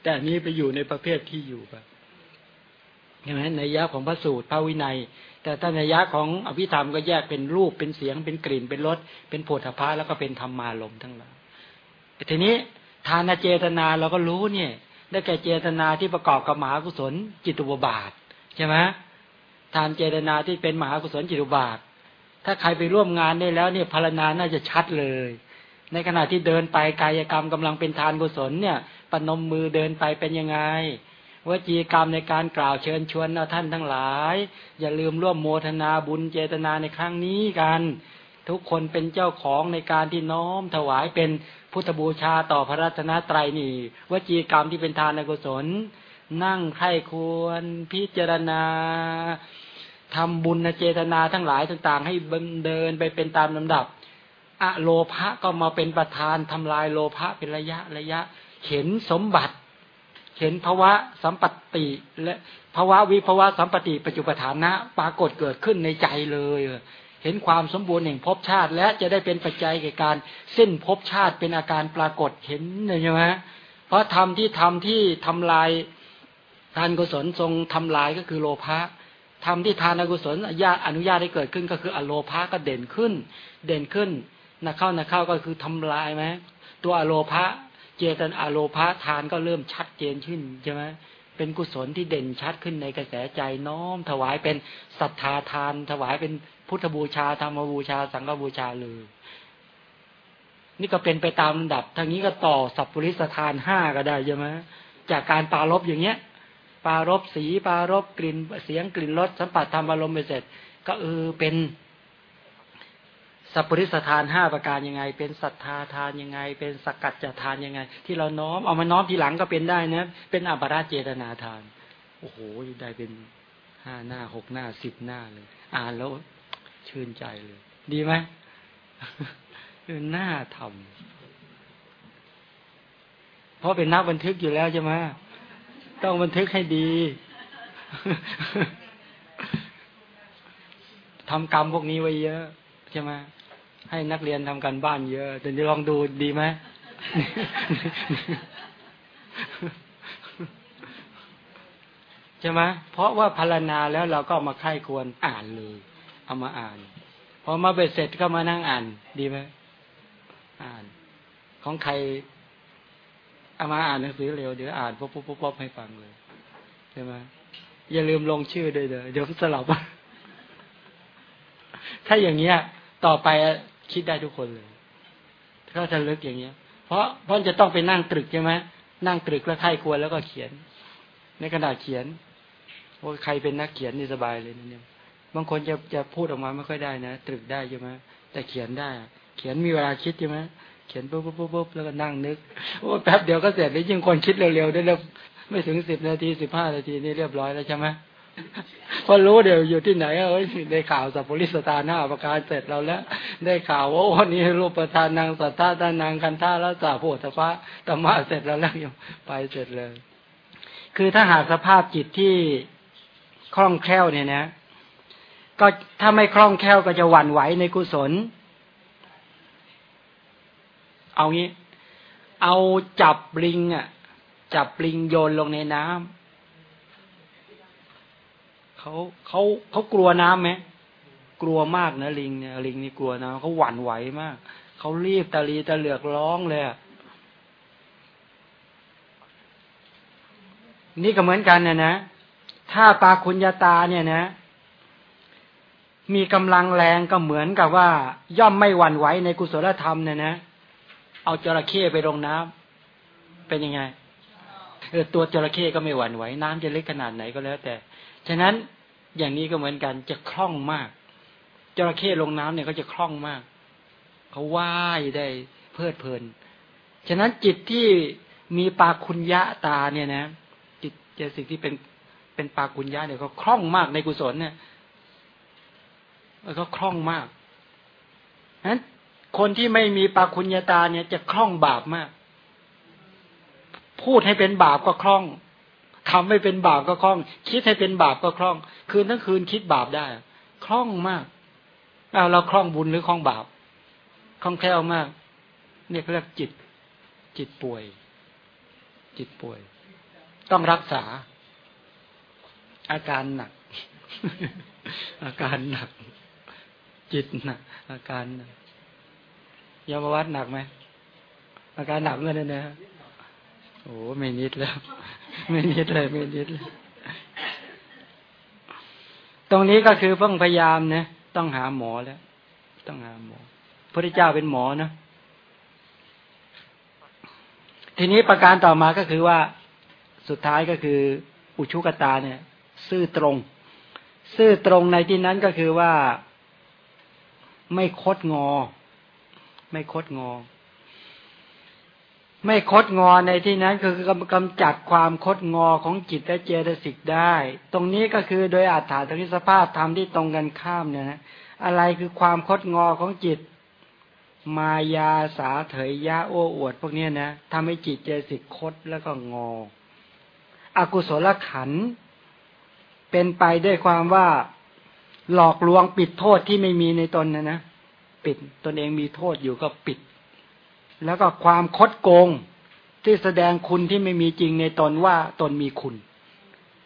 แต่นี้ไปอยู่ในประเภทที่อยู่ใช่ไหมในยะของพระสูตรพระวินัย แต่ถ้าในยะของอภิธรรมก็แยกเป็นรูปเป็นเสียงเป็นกลิ่นเป็นรสเป็นโผฏฐะแล้วก็เป็นธรรมารมทั้งหลายทีนี้ทานเจตนาเราก็รู้เนี่ยได้แก่เจตนาที่ประกอบกับมหากุศลจิตุบบาทใช่ไหมทานเจตนาที่เป็นมหากุศลจิตุบาท ถ้าใครไปร่วมงานได้แล้วเนี่ยพารณาน่าจะชัดเลย ในขณะที่เดินไปกายกรรมกำลังเป็นทานกุศลเนี่ยปนมมือเดินไปเป็นยังไงวจีกรรมในการกล่าวเชิญชวนท่านทั้งหลาย อย่าลืมร่วมโมทนาบุญเจตนาในครั้งนี้กัน ทุกคนเป็นเจ้าของในการที่น้อมถวายเป็นพุทธบูชาต่อพระรัตนตรัยนี่วจีกรรมที่เป็นทานกุศล นั่งไข้ควรพิจารณา ทำบุญเจตนาทั้งหลายต่าง ๆ ให้เดินไปเป็นตามลำดับอะโลภะก็มาเป็นประธานทำลายโลภะเป็นระยะระยะ เห็นสมบัติ เห็นภาวะสัมปติ และภาวะวิภาวะสัมปติปัจจุปฐานะปรากฏเกิดขึ้นในใจเลย เห็นความสมบูรณ์แห่งภพชาติ และจะได้เป็นปัจจัยแก่การสิ้นภพชาติเป็นอาการปรากฏเห็นใช่ไหมเพราะธรรมที่ทำที่ทำลายทานกุศลทรงทำลายก็คือโลภะ ทำที่ทานอกุศลญาตอนุญาตให้เกิดขึ้นก็คืออโลภะก็เด่นขึ้น เด่นขึ้นนักเข้านักเข้าก็คือทำลายไหมตัวอโลภะเจตันอโลภะทานก็เริ่มชัดเจนขึ้นใช่ไหมเป็นกุศลที่เด่นชัดขึ้นในกระแสใจน้อม ถวายเป็นศรัทธาทาน ถวายเป็นพุทธบูชาธรรมบูชา สังฆบูชาเลย นี่ก็เป็นไปตามลำดับทางนี้ก็ต่อสัพปริสทานห้าก็ได้ใช่ไหมจากการปาลบอย่างเงี้ย ปารบสีปารบกลิ่นเสียงกลิ่นรสสัมผัสธรรมอารมณ์ไปเสร็จ ก็เออเป็นสัพปริสทานห้าประการยังไง เป็นศรัทธาทานยังไง เป็นสกัดจะทานยังไง ที่เราน้อมเอามาน้อมทีหลังก็เป็นได้นะ เป็นอัปราเจตนาทาน โอ้โหได้เป็นห้าหน้าหกหน้าสิบหน้าเลย อ่านแล้วชื่นใจเลย ดีไหมคือหน้าทำเพราะเป็นนักบันทึกอยู่แล้วใช่ไหม ต้องบันทึกให้ดีทำกรรมพวกนี้ไว้เยอะใช่ไหมให้นักเรียนทำการบ้านเยอะแต่จะลองดูดีไหมใช่ไหมเพราะว่าพารณาแล้วเราก็มาไข้ควรอ่านเลย เอามาอ่านพอมาเบ็ดเสร็จก็มานั่งอ่าน ดีไหมอ่าน ของใคร เอามาอ่านหนังสือเร็วเดี๋ยวอ่านปุ๊บปุ๊บปุ๊บให้ฟังเลยใช่ไหมอย่าลืมลงชื่อด้วยเดี๋ยวเดี๋ยวสลับถ้าอย่างเงี้ย ต่อไปคิดได้ทุกคนเลยถ้าจะลึกอย่างเงี้ย เพราะเพราะจะต้องไปนั่งตรึกใช่ไหมนั่งตรึกแล้วไข้ควรแล้วก็เขียน ในกระดาษเขียนว่าใครเป็นนักเขียนนี่สบายเลยนะเนี่ยบางคนจะจะพูดออกมาไม่ค่อยได้นะตรึกได้ใช่ไหมแต่เขียนได้ เขียนมีเวลาคิดใช่ไหม เขียนปุ๊บปุ๊บปุ๊บแล้วก็นั่งนึกโอ้แป๊บเดียวก็เสร็จแล้วยิ่งคนคิดเร็วๆได้แล้วไม่ถึงสิบนาทีสิบห้านาทีนี่เรียบร้อยแล้วใช่ไหมพอรู้เดี๋ยวอยู่ที่ไหนเอ้ยได้ข่าวสัพพุริสตาหน้าประการเสร็จเราแล้ว ได้ข่าวว่าวันนี้รูปประธานนางสัทธาตานางคันธาแล้วสาโพธพะธรรมะเสร็จแล้วแล้วไปเสร็จเลย คือถ้าหากสภาพจิตที่คล่องแคล่วเนี่ยนะ ก็ถ้าไม่คล่องแคล่วก็จะหวั่นไหวในกุศล เอางี้ เอาจับลิงอะ จับลิงโยนลงในน้ำเขาเขาเขากลัวน้ำไหมกลัวมากนะลิงเนี่ยลิงนี่กลัวน้ำเขาหวั่นไหวมากเขารีบตะลีตะเหลือกร้องเลยนี่ก็เหมือนกันนะนะ ถ้าปาคุญญาตาเนี่ยนะ มีกำลังแรงก็เหมือนกับว่า ย่อมไม่หวั่นไหวในกุศลธรรมเนี่ยนะ เอาจระเข้ไปลงน้ำเป็นยังไงเออตัวจระเข้ก็ไม่หวั่นไหวน้ำจะเล็กขนาดไหนก็แล้ว แต่ ฉะนั้นอย่างนี้ก็เหมือนกันจะคล่องมาก จระเข้ลงน้ำเนี่ยก็จะคล่องมาก เขาไหว้ได้เพลิดเพลิน ฉะนั้นจิตที่มีปาคุณยะตาเนี่ยนะ จิตเจสิ่งที่เป็นเป็นปาคุณยะเนี่ยเขาคล่องมากในกุศลเนี่ยแล้วก็คล่องมากนั้น คนที่ไม่มีปาคุณยตาเนี่ยจะคล่องบาปมาก พูดให้เป็นบาปก็คล่องทำให้เป็นบาปก็คล่อง คิดให้เป็นบาปก็คล่อง คืนทั้งคืนคิดบาปได้ คล่องมากเอาเราคล่องบุญหรือคล่องบาปคล่องแคล่วมาก เนี่ยเรียกจิต จิตป่วย จิตป่วย ต้องรักษา อาการหนัก อาการหนัก จิตหนักอาการหนัก ยมวัดหนักไหมอาการหนักเงินนะโอ้ไม่นิดแล้ว ไม่นิดเลยไม่นิดเลยตรงนี้ก็คือเพิ่งพยายามนะต้องหาหมอแล้ว ต้องหาหมอพระเจ้าเป็นหมอนะทีนี้ประการต่อมาก็คือว่าสุดท้ายก็คือ อุชุกตาเนี่ย ซื่อตรง ซื่อตรงในที่นั้นก็คือว่าไม่คดงอ ไม่คดงอ ไม่คดงอในที่นั้นคือกำจัดความคดงอของจิตและเจตสิกได้ ตรงนี้ก็คือโดยอาถรรพ์สภาพธรรมที่ตรงกันข้ามเนี่ยนะอะไรคือความคดงอของจิต มายาสาเถยยะโอ้อวด พวกนี้นะทำให้จิตเจสิกคดแล้วก็งอ อกุศลขันเป็นไปด้วยความว่าหลอกลวงปิดโทษที่ไม่มีในตนนะนะ ปิด ตนเองมีโทษอยู่ก็ปิด แล้วก็ความคดโกงที่แสดงคุณที่ไม่มีจริงในตนว่าตนมีคุณ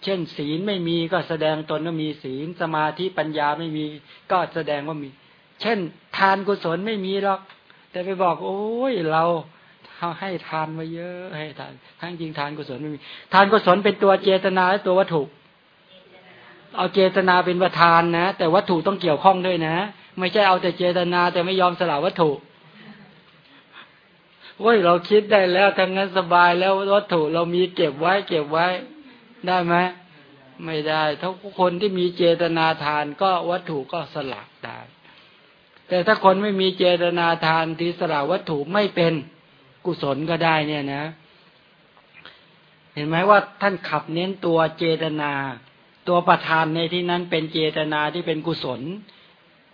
เช่น ศีลไม่มีก็แสดงตนว่ามีศีลสมาธิปัญญาไม่มีก็แสดงว่ามี เช่น ทานกุศลไม่มีหรอก แต่ไปบอก โอ้ยเราเขาให้ทานมาเยอะให้ทานทั้งจริงทานกุศลไม่มีทานกุศลเป็นตัวเจตนาและตัววัตถุ เอาเจตนาเป็นประธานนะ แต่วัตถุต้องเกี่ยวข้องด้วยนะ ไม่ใช่เอาแต่เจตนา แต่ไม่ยอมสละวัตถุโอ้ยเราคิดได้แล้วทั้งนั้นสบายแล้ววัตถุเรามีเก็บไว้เก็บไว้ ได้ไหมไม่ได้ถ้าคนที่มีเจตนาทานก็วัตถุก็สลักได้ แต่ถ้าคนไม่มีเจตนาทานที่สละวัตถุไม่เป็นกุศลก็ได้เนี่ยนะ เห็นไหมว่าท่านขับเน้นตัวเจตนา ตัวประธานในที่นั้นเป็นเจตนาที่เป็นกุศล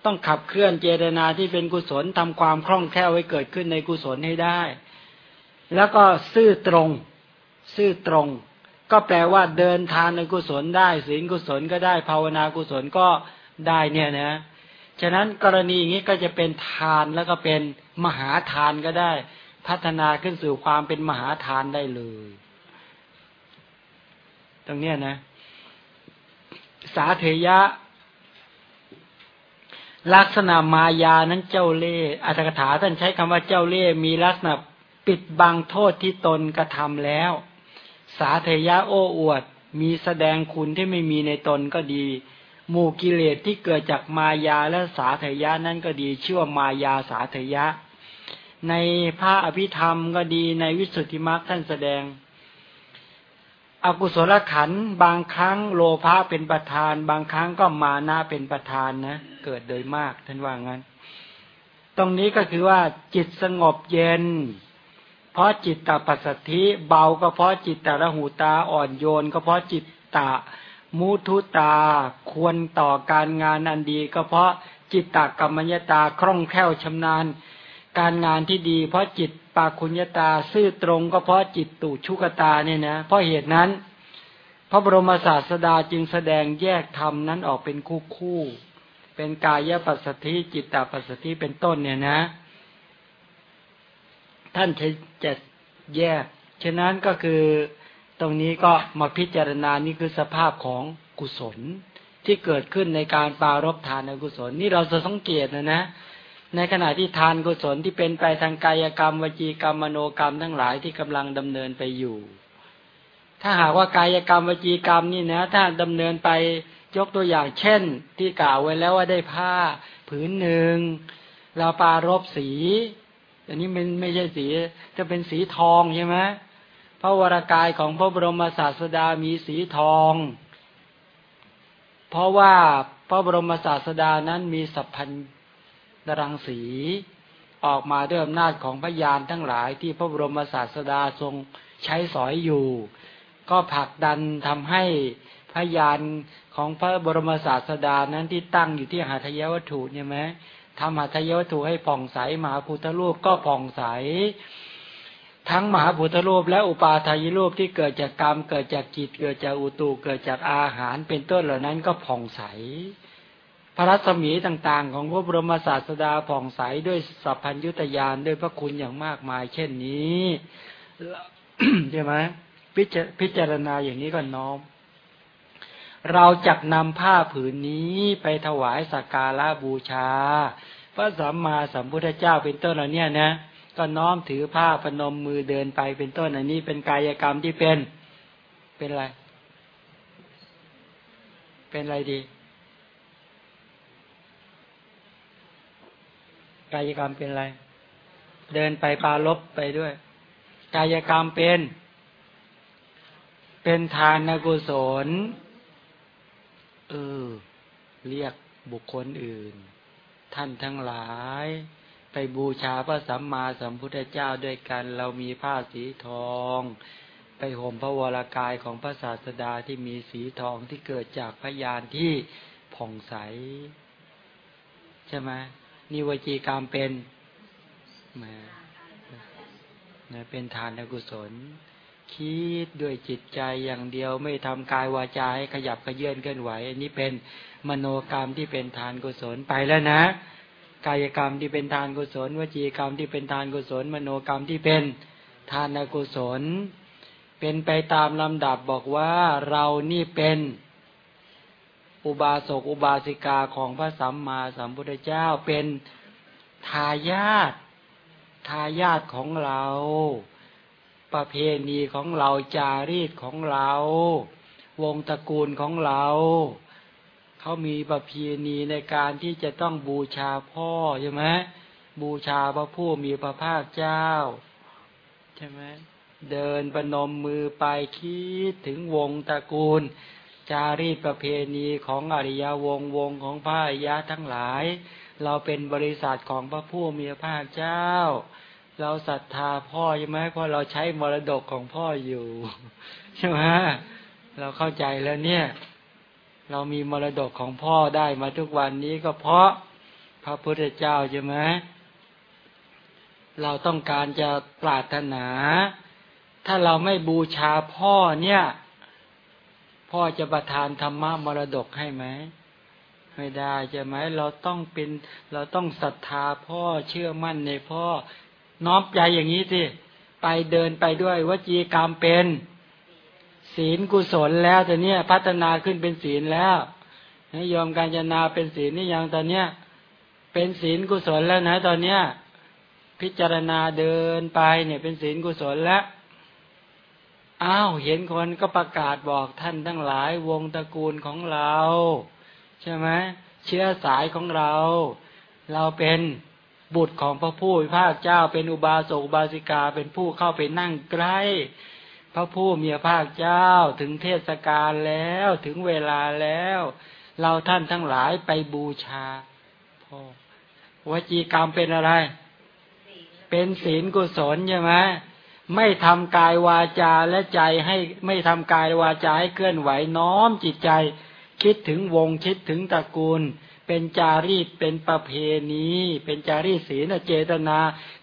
ต้องขับเคลื่อนเจตนาที่เป็นกุศลทำความคล่องแคล่วให้เกิดขึ้นในกุศลให้ได้ แล้วก็ซื่อตรง ซื่อตรง ก็แปลว่าเดินทานในกุศลได้ศีลกุศลก็ได้ภาวนากุศลก็ได้เนี่ยนะ ฉะนั้นกรณีอย่างนี้ก็จะเป็นทานแล้วก็เป็นมหาทานก็ได้ พัฒนาขึ้นสู่ความเป็นมหาทานได้เลย ตรงเนี้ยนะ สาเทยะ ลักษณะมายานั้นเจ้าเล่อัตถกถาท่านใช้คำว่าเจ้าเล่มีลักษณะปิดบังโทษที่ตนกระทำแล้ว สาเทยะโอ้อวด มีแสดงคุณที่ไม่มีในตนก็ดี หมู่กิเลสที่เกิดจากมายาและสาเทยะนั่นก็ดีชื่อว่ามายาสาเทยะ ในพระอภิธรรมก็ดีในวิสุทธิมรรคท่านแสดง อกุศลขันบางครั้งโลภะเป็นประธาน บางครั้งก็มานาเป็นประธานนะเกิดโดยมากท่านว่างั้น ตรงนี้ก็คือว่าจิตสงบเย็น เพราะจิตตปัสสธิเบาก็เพราะจิตตระหูตาอ่อนโยน ก็เพราะจิตตะมุทุตาควรต่อการงานอันดี ก็เพราะจิตตกรรมญตาคล่องแคล่วชำนาญ การงานที่ดี เพราะจิต ปาคุญญตาซื่อตรงก็เพราะจิตตุชุกตาเนี่ยนะเพราะเหตุนั้น พระบรมศาสดาจึงแสดงแยกธรรมนั้นออกเป็นคู่คู่ เป็นกายปัสสธิจิตตปัสสธิเป็นต้นเนี่ยนะ ท่านจะแยก ฉะนั้นก็คือตรงนี้ก็มาพิจารณานี่คือสภาพของกุศลที่เกิดขึ้นในการปารบทานในกุศล นี่เราจะสังเกตนะนะ ในขณะที่ทานกุศลที่เป็นไปทางกายกรรม วจีกรรมมโนกรรมทั้งหลายที่กำลังดำเนินไปอยู่ ถ้าหากว่ากายกรรมวจีกรรมนี่นะ ถ้าดำเนินไปยกตัวอย่างเช่น ที่กล่าวไว้แล้วว่าได้ผ้าผืนหนึ่งเราปารบสี อันนี้มันไม่ใช่สี จะเป็นสีทองใช่ไหมพระวรากายของพระบรมศาสดามีสีทอง เพราะว่าพระบรมศาสดานั้นมีสัพพัน ดรังสี ออกมาด้วยอำนาจของพยานทั้งหลายที่พระบรมศาสดาทรงใช้สอยอยู่ ก็ผลักดันทำให้พยานของพระบรมศาสดานั้นที่ตั้งอยู่ที่หาทยวัตถุเนี่ยไหมทำหาทยวัตถุให้ผ่องใสมหาพุทธรูปก็ผ่องใส ทั้งมหาพุทธรูปและอุปาทายรูปที่เกิดจากกรรม เกิดจากจิตเกิดจากอุตุเกิดจากอาหารเป็นต้นเหล่านั้นก็ผ่องใส พระรัศมีต่างๆ ของพระบรมศาสดาผ่องใสด้วยสัพพัญยุตยานด้วยพระคุณอย่างมากมาย เช่นนี้ใช่ไหมพิจารณาอย่างนี้ก็น้อม เราจักนำผ้าผืนนี้ไปถวายสักการะบูชา พระสัมมาสัมพุทธเจ้าเป็นต้นเหล่านี้นะก็น้อมถือผ้าพนมมือเดินไปเป็นต้นอันนี้เป็นกายกรรมที่เป็น เป็นอะไร เป็นอะไรดี กายกรรมเป็นอะไร เดินไปปาลบไปด้วย กายกรรมเป็น เป็นทานกุศลเออเรียกบุคคลอื่น ท่านทั้งหลาย ไปบูชาพระสัมมาสัมพุทธเจ้าด้วยกัน เรามีผ้าสีทอง ไปห่มพระวรากายของพระศาสดาที่มีสีทองที่เกิดจากพยานที่ผ่องใส ใช่ไหม นิวจีกรรมเป็นมาเป็นทานกุศล คิดด้วยจิตใจอย่างเดียวไม่ทำกายวาจาให้ขยับขยื่นเคลื่อนไหว อันนี้เป็นมโนกรรมที่เป็นทานกุศลไปแล้วนะ กายกรรมที่เป็นทานกุศล วจีกรรมที่เป็นทานกุศล มโนกรรมที่เป็นทานกุศล เป็นไปตามลำดับบอกว่าเรานี่เป็น อุบาสกอุบาสิกาของพระสัมมาสัมพุทธเจ้าเป็นทายาททายาทของเรา ประเพณีของเราจารีตของเรา วงตระกูลของเราเขามีประเพณีในการที่จะต้องบูชาพ่อใช่ไหมบูชาพระผู้มีพระภาคเจ้าใช่ไหมเดินประนมมือไปคิดถึงวงตระกูล จารีตประเพณีของอริยวงวงของพระอริยะทั้งหลาย เราเป็นบริษัทของพระผู้มีพระภาคเจ้า เราศรัทธาพ่อใช่ไหมเพราะเราใช้มรดกของพ่ออยู่ใช่ไหมเราเข้าใจแล้วเนี่ย เรามีมรดกของพ่อได้มาทุกวันนี้ก็เพราะพระพุทธเจ้าใช่ไหมเราต้องการจะปรารถนา ถ้าเราไม่บูชาพ่อเนี่ย พ่อจะประทานธรรมะมรดกให้ไหมไม่ได้ใช่ไหมเราต้องเป็น เราต้องศรัทธาพ่อเชื่อมั่นในพ่อน้อมใจอย่างนี้สิไปเดินไปด้วยวจีกรรมเป็น ศีลกุศลแล้วแต่เนี้ยพัฒนาขึ้นเป็นศีลแล้วยอมการจนาเป็นศีลนี่ยังตอนเนี้ย เป็นศีลกุศลแล้วนะ ตอนเนี้ย พิจารณาเดินไปเนี่ยเป็นศีลกุศลแล้ว อ้าวเห็นคนก็ประกาศบอกท่านทั้งหลายวงตระกูลของเรา ใช่ไหมเชื้อสายของเรา เราเป็นบุตรของพระผู้มีพระเจ้าเป็นอุบาสกอุบาสิกาเป็นผู้เข้าไปนั่งใกล้ พระผู้มีพระเจ้าถึงเทศกาลแล้วถึงเวลาแล้ว เราท่านทั้งหลายไปบูชาพ่อวจีกรรมเป็นอะไร เป็นศีลกุศลใช่ไหม ไม่ทำกายวาจาและใจให้ไม่ทำกายวาจาให้เคลื่อนไหวน้อมจิตใจ คิดถึงวงคิดถึงตระกูล เป็นจารีตเป็นประเพณี เป็นจารีตศีลเจตนา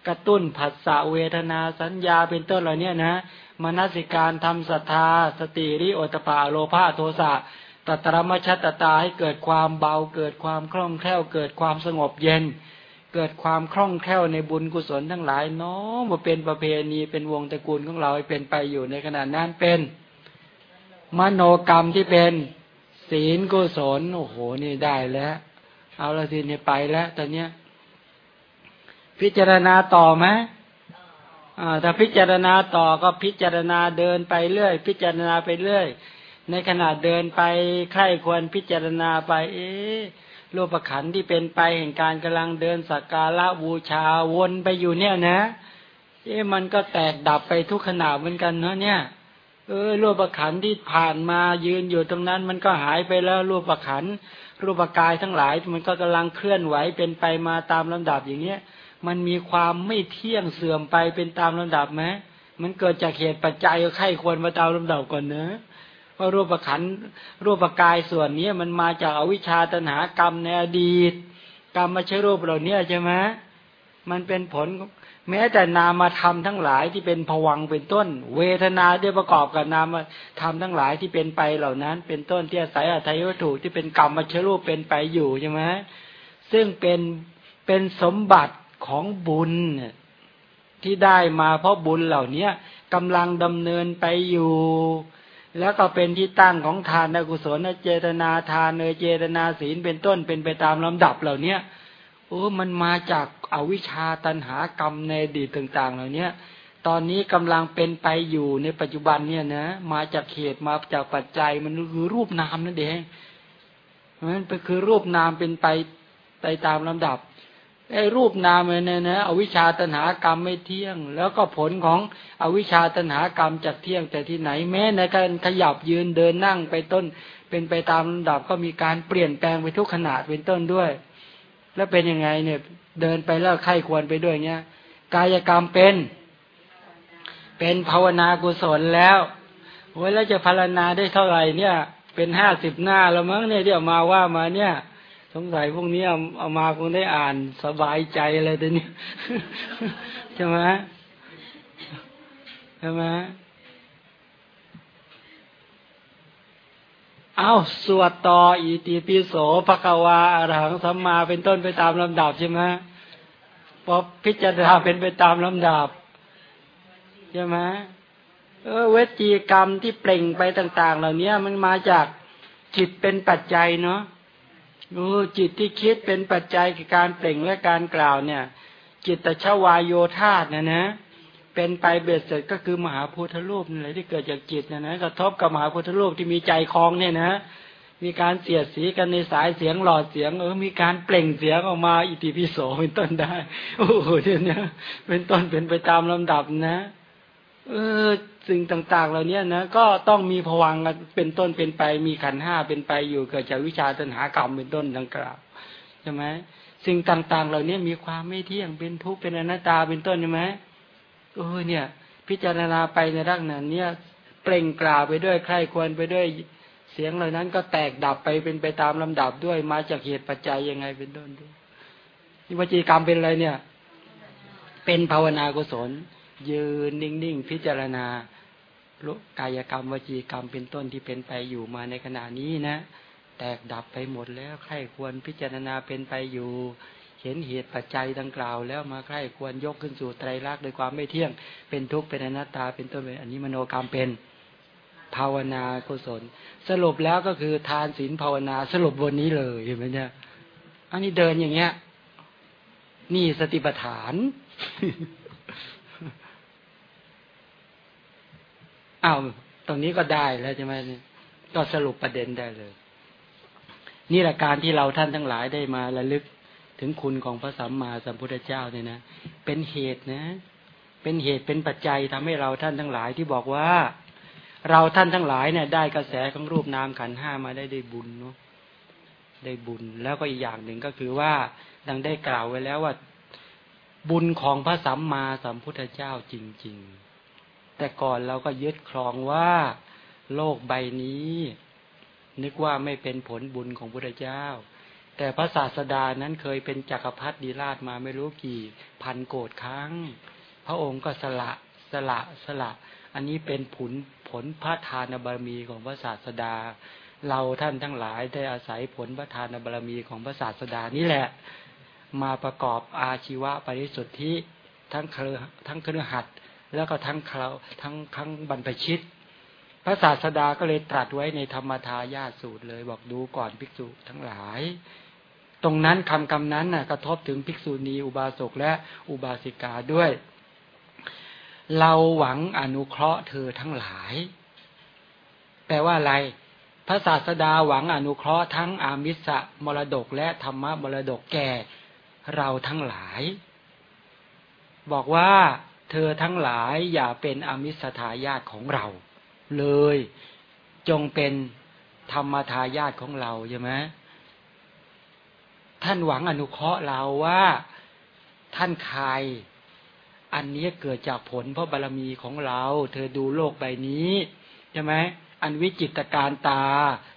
กระตุ้นผัสสะเวทนาสัญญาเป็นต้นเหล่านี้นะมนสิการทำศรัทธา สติริโอตปาโลภาโทสะตัตรมชัตตาให้เกิดความเบาเกิดความคล่องแคล่วเกิดความสงบเย็น เกิดความคล่องแคล่วในบุญกุศลทั้งหลายน้อมมาเป็นประเพณีเป็นวงตระกูลของเราให้เป็นไปอยู่ในขณะนั้นเป็น มโนกรรมที่เป็นศีลกุศลโอ้โหนี่ได้แล้ว เอาละทีนี้ไปแล้วตอนเนี้ย พิจารณาต่อไหมถ้าพิจารณาต่อก็พิจารณาเดินไปเรื่อย พิจารณาไปเรื่อย ในขณะเดินไปใครควรพิจารณาไป เอ๊ รูปขันที่เป็นไปแห่งการกำลังเดินสักการะบูชาวนไปอยู่เนี่ยนะ เอ๊มันก็แตกดับไปทุกขณะเหมือนกันเนาะเนี่ย เออรูปขันที่ผ่านมายืนอยู่ตรงนั้น มันก็หายไปแล้วรูปขันรูปกายทั้งหลาย มันก็กำลังเคลื่อนไหวเป็นไปมาตามลำดับอย่างเนี้ย มันมีความไม่เที่ยงเสื่อมไปเป็นตามลำดับไหมมันเกิดจากเหตุปัจจัยไข้ควรมาตามลำดับก่อนเนะ ราะรูปขันรูปกายส่วนนี้มันมาจากอวิชชาตนากรรมในอดีต กรรมมาใช้รูปเหล่านี้ใช่ไหมมันเป็นผลแม้แต่นามาทำทั้งหลายที่เป็นผวังเป็นต้น เวทนาที่ประกอบกับนามาทำทั้งหลายที่เป็นไปเหล่านั้น เป็นต้นที่อาศัยอัตยวัตถุที่เป็นกรรมมาเชื้อรูปเป็นไปอยู่ใช่ไหมซึ่งเป็นเป็นสมบัติของบุญที่ได้มาเพราะบุญเหล่านี้กำลังดำเนินไปอยู่ แล้วก็เป็นที่ตั้งของทานกุศลเจตนาทานเนเจตนาศีลเป็นต้นเป็นไปตามลำดับเหล่าเนี้ยโอ้มันมาจากอาวิชชาตันหากรรมในอดีตต่าง ๆ เหล่านี้ตอนนี้กำลังเป็นไปอยู่ในปัจจุบันเนี่ยนะมาจากเหตุมาจากปัจจัยมันคือรูปนามนั่นเองมันเป็นคือรูปนามเป็นไปไปตามลำดับ ไอ้รูปนามเนี่ยนะอวิชชาตันหากรรมไม่เที่ยง แล้วก็ผลของอวิชชาตันหากรรมจากเที่ยงแต่ที่ไหนแม้ในการขยับยืนเดินนั่งไปต้น เป็นไปตามลำดับก็มีการเปลี่ยนแปลงไปทุกขนาดเป็นต้นด้วย แล้วเป็นยังไงเนี่ย เดินไปแล้วไข้ควรไปด้วยเนี้ยกายกรรมเป็น เป็นภาวนากุศลแล้วโอ้ยแล้วจะพารนาได้เท่าไหร่เนี่ย เป็นห้าสิบหน้าแล้วมั้งเนี่ยที่เอามาว่ามาเนี่ย สงสัยพวกนี้เอามาคงได้อ่านสบายใจเลยตัวนี้ใช่ไหมใช่ไหมเอาสวดต่ออีติปิโสภควาอรหังสัมมาเป็นต้นไปตามลำดับใช่ไหมพอพิจารณาเป็นไปตามลำดับใช่ไหมเออเวจีกรรมที่เปล่งไปต่าง ๆ เหล่านี้มันมาจากจิตเป็นปัจจัยเนาะ โอ้จิตที่คิดเป็นปัจจัยกับการเปล่งและการกล่าวเนี่ย จิตตชวายโยธาตนะนะเป็นไปเบ็ดเสร็จก็คือมหาพุทธรูปนี่แหละที่เกิดจากจิตนะนะกระทบกับมหาพุทธรูปที่มีใจคลองเนี่ยนะ มีการเสียดสีกันในสายเสียงหลอดเสียงเออมีการเปล่งเสียงออกมา อิติปิโสเป็นต้นได้ โอ้โหเนี่ยเป็นต้นเป็นไปตามลำดับนะ เออ สิ่งต่าง ๆ เหล่านี้นะก็ต้องมีผวังเป็นต้นเป็นไป มีขันห้าเป็นไปอยู่เกิดจากวิชาตัณหากรรมเป็นต้นดังกล่าวใช่ไหมสิ่งต่าง ๆ เหล่านี้มีความไม่เที่ยงเป็นทุกข์เป็นอนัตตาเป็นต้นใช่ไหมเออเนี่ย พิจารณาไปในรักนั้นเนี่ยเปล่งกล่าวไปด้วยใครควรไปด้วยเสียงเหล่านั้นก็แตกดับไปเป็นไปตามลำดับด้วยมาจากเหตุปัจจัยยังไงเป็นต้นด้วยนิวจีกรรมเป็นอะไรเนี่ย เป็นภาวนากุศล ยืนนิ่งๆพิจารณากายกรรมวจีกรรมเป็นต้นที่เป็นไปอยู่มาในขณะนี้นะ แตกดับไปหมดแล้วใครควรพิจารณาเป็นไปอยู่ เห็นเหตุปัจจัยดังกล่าว แล้วมาใกล้ควรยกขึ้นสู่ไตรลักษณ์โดยความไม่เที่ยง เป็นทุกข์เป็นอนัตตา เป็นต้นเป็นอันนี้มโนกรรมเป็นภาวนากุศล สรุปแล้วก็คือทานศีลภาวนาสรุปบนนี้เลยเห็นไหมเนี่ยอันนี้เดินอย่างเงี้ย นี่สติปัฏฐาน อ้าวตรงนี้ก็ได้แล้วใช่ไหมก็สรุปประเด็นได้เลย นี่แหละการที่เราท่านทั้งหลายได้มาระลึกถึงคุณของพระสัมมาสัมพุทธเจ้าเนี่ยนะเป็นเหตุนะ เป็นเหตุเป็นปัจจัยทำให้เราท่านทั้งหลายที่บอกว่า เราท่านทั้งหลายเนี่ย ได้กระแสของรูปนามขันห้ามาได้ได้บุญเนาะได้บุญแล้วก็อีกอย่างหนึ่งก็คือว่าดังได้กล่าวไว้แล้วว่า บุญของพระสัมมาสัมพุทธเจ้าจริง ๆ แต่ก่อนเราก็ยึดครองว่า โลกใบนี้ นึกว่าไม่เป็นผลบุญของพุทธเจ้า แต่พระศาสดานั้นเคยเป็นจักรพรรดิราชมาไม่รู้กี่ พันโกดครั้ง พระองค์ก็สละสละสละ อันนี้เป็นผลผลพระทานบารมีของพระศาสดา เราท่านทั้งหลายได้อาศัยผลพระทานบารมีของพระศาสดานี่แหละ มาประกอบอาชีวะปริสุทธิทั้งเครือทั้งเครือหัด แล้วก็ทั้งเคราทั้งทั้งบรรพชิต พระศาสดาก็เลยตรัสไว้ในธรรมทายาสูตรเลย บอกดูก่อนภิกษุทั้งหลาย ตรงนั้นคำคำนั้นน่ะกระทบถึงภิกษุณีอุบาสกและอุบาสิกาด้วย เราหวังอนุเคราะห์เธอทั้งหลาย แปลว่าอะไรพระศาสดาหวังอนุเคราะห์ทั้งอามิสะมรดกและธรรมมรดกแก่เราทั้งหลาย บอกว่า เธอทั้งหลายอย่าเป็นอมิสทายาทของเรา เลยจงเป็นธรรมทายาทของเราใช่ไหมท่านหวังอนุเคราะห์เราว่าท่านใครอันนี้เกิดจากผลเพราะบารรมีของเรา เธอดูโลกใบนี้ใช่ไหมอันวิจิตการตา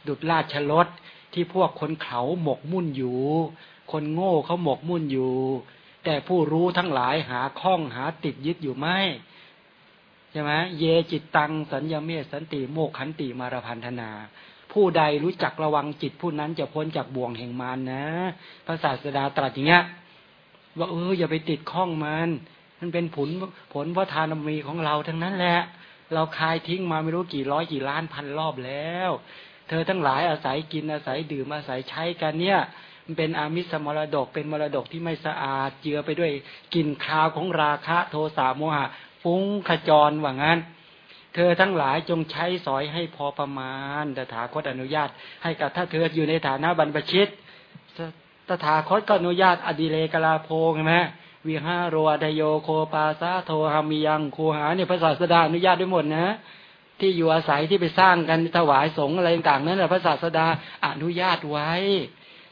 ดุดราชรถที่พวกคนเขาหมกมุ่นอยู่ คนโง่เขาหมกมุ่นอยู่ แต่ผู้รู้ทั้งหลายหาข้องหาติดยึดอยู่ไม่ใช่ไหมเยจิตตังสัญญเมสันติโมกขันติมารพันธนา ผู้ใดรู้จักระวังจิตผู้นั้นจะพ้นจากบ่วงแห่งมารนนะพระศาสดาตรัสอย่างเงี้ยว่าเอออย่าไปติดข้องมันมันเป็นผลผลพระทานมีของเราทั้งนั้นแหละ เราคายทิ้งมาไม่รู้กี่ร้อยกี่ล้านพันรอบแล้ว เธอทั้งหลายอาศัยกินอาศัยดื่มอาศัยใช้กันเนี่ย มันเป็นอามิสมรดก เป็นมรดกที่ไม่สะอาด เจือไปด้วยกลิ่นคาวของราคะโทสะโมหะฟุ้งขจรว่างั้น เธอทั้งหลายจงใช้สอยให้พอประมาณตถาคตอนุญาต ให้กับถ้าเธออยู่ในฐานะบรรพชิตตถาคตก็อนุญาตอดิเลกลาโพใช่ไหมวิหารโรอดโยโคปาซาโทหามิยังคูหาเนี่ยพระศาสดาอนุญาตด้วยหมดนะที่อยู่อาศัยที่ไปสร้างกันถวายสงฆ์อะไรต่างๆนั้นแหละพระศาสดาอนุญาตไว้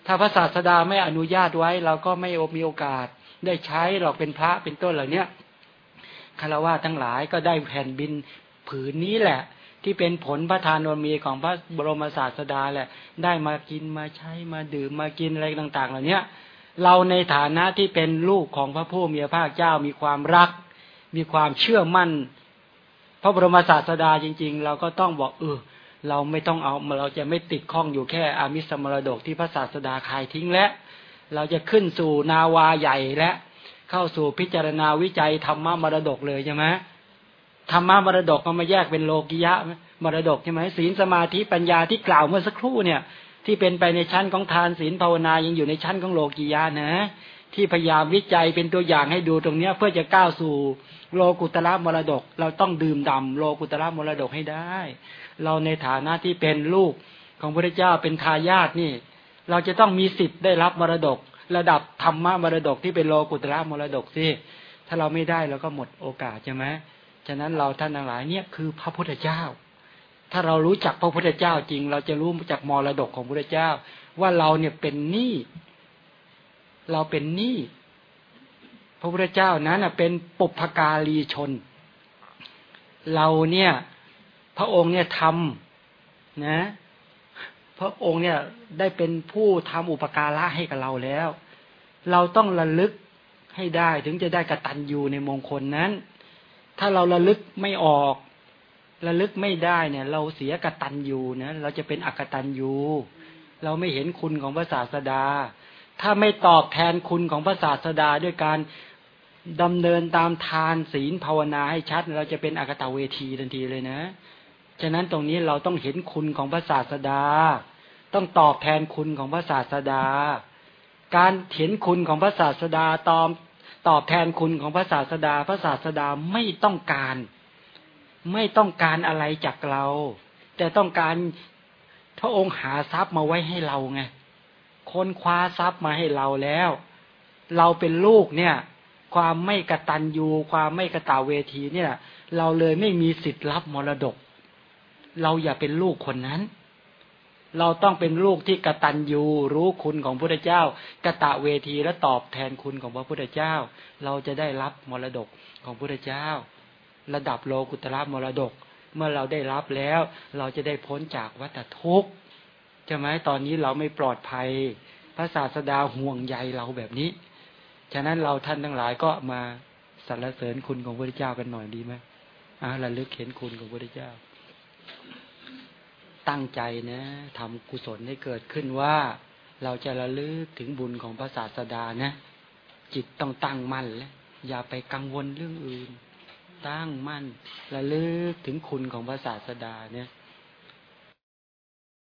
ถ้าพระศาสดาไม่อนุญาตไว้ เราก็ไม่มีโอกาส ได้ใช้หรอกเป็นพระเป็นต้นเหล่านี้คารวะทั้งหลายก็ได้แผ่นบินผืนนี้แหละ ที่เป็นผลพระทานวมีของพระบรมศาสดาแหละ ได้มากินมาใช้มาดื่มมากินอะไรต่าง ๆ เหล่านี้เราในฐานะที่เป็นลูกของพระผู้มีพระภาคเจ้ามีความรัก มีความเชื่อมั่น พระบรมศาสดาจริง ๆ เราก็ต้องบอกเออ เราไม่ต้องเอาเราจะไม่ติดข้องอยู่แค่อามิสมรดกที่พระศาสดาคายทิ้งแล้วเราจะขึ้นสู่นาวาใหญ่และ เข้าสู่พิจารณาวิจัยธรรมมรดกเลยใช่ไหมธรรมมรดกก็มาแยกเป็นโลกิยะมรดกใช่ไหมศีลสมาธิปัญญาที่กล่าวเมื่อสักครู่เนี่ย ที่เป็นไปในชั้นของทานศีลภาวนายังอยู่ในชั้นของโลกียะนะ ที่พยายามวิจัยเป็นตัวอย่างให้ดูตรงเนี้ย เพื่อจะก้าวสู่โลกุตระมรดก เราต้องดื่มด่าโลกุตระมรดกให้ได้ เราในฐานะที่เป็นลูกของพระเจ้าเป็นทายาทนี่ เราจะต้องมีสิทธิ์ได้รับมรดก ระดับธรรมะมรดกที่เป็นโลกุตระมรดกสิถ้าเราไม่ได้เราก็หมดโอกาสใช่ไหมฉะนั้นเราท่านทั้งหลายเนี่ยคือพระพุทธเจ้า ถ้าเรารู้จักพระพุทธเจ้าจริง เราจะรู้จากมรดกของพระพุทธเจ้า ว่าเราเนี่ยเป็นหนี้เราเป็นหนี้พระพุทธเจ้านั้นเป็นปุพการีชน เราเนี่ย พระองค์เนี่ยทำนะ พระองค์เนี่ยได้เป็นผู้ทำอุปการะให้กับเราแล้ว เราต้องระลึกให้ได้ถึงจะได้กระตันอยู่ในมงคลนั้น ถ้าเราระลึกไม่ออก ระลึกไม่ได้เนี่ย เราเสียกระตัญญูนะเราจะเป็นอกตัญญูเราไม่เห็นคุณของพระศาสดา ถ้าไม่ตอบแทนคุณของพระศาสดาด้วยการดำเนินตามทานศีลภาวนาให้ชัด เราจะเป็นอกตเวทีทันทีเลยนะ ฉะนั้นตรงนี้เราต้องเห็นคุณของพระศาสดา ต้องตอบแทนคุณของพระศาสดา การเห็นคุณของพระศาสดาตอบตอบแทนคุณของพระศาสดา พระศาสดาไม่ต้องการ ไม่ต้องการอะไรจากเรา แต่ต้องการพระองค์หาทรัพย์มาไว้ให้เราไงคนคว้าทรัพย์มาให้เราแล้ว เราเป็นลูกเนี่ย ความไม่กระตันยูความไม่กระตาเวทีเนี่ย เราเลยไม่มีสิทธิ์รับมรดก เราอย่าเป็นลูกคนนั้น เราต้องเป็นลูกที่กระตันยูรู้คุณของพระพุทธเจ้ากระตะเวทีและตอบแทนคุณของพระพุทธเจ้า เราจะได้รับมรดกของพระพุทธเจ้า ระดับโลกุตระมรดก เมื่อเราได้รับแล้ว เราจะได้พ้นจากวัฏทุกข์ใช่ไหมตอนนี้เราไม่ปลอดภัย พระศาสดาห่วงใยเราแบบนี้ ฉะนั้นเราท่านทั้งหลายก็มาสรรเสริญคุณของพระพุทธเจ้ากันหน่อยดีไหมอ่าระลึกเห็นคุณของพระพุทธเจ้า ตั้งใจนะทำกุศลให้เกิดขึ้นว่า เราจะระลึกถึงบุญของพระศาสดานะ จิตต้องตั้งมั่นแล้วอย่าไปกังวลเรื่องอื่น ตั้งมั่นระลึกถึงคุณของพระศาสดาเนี่ย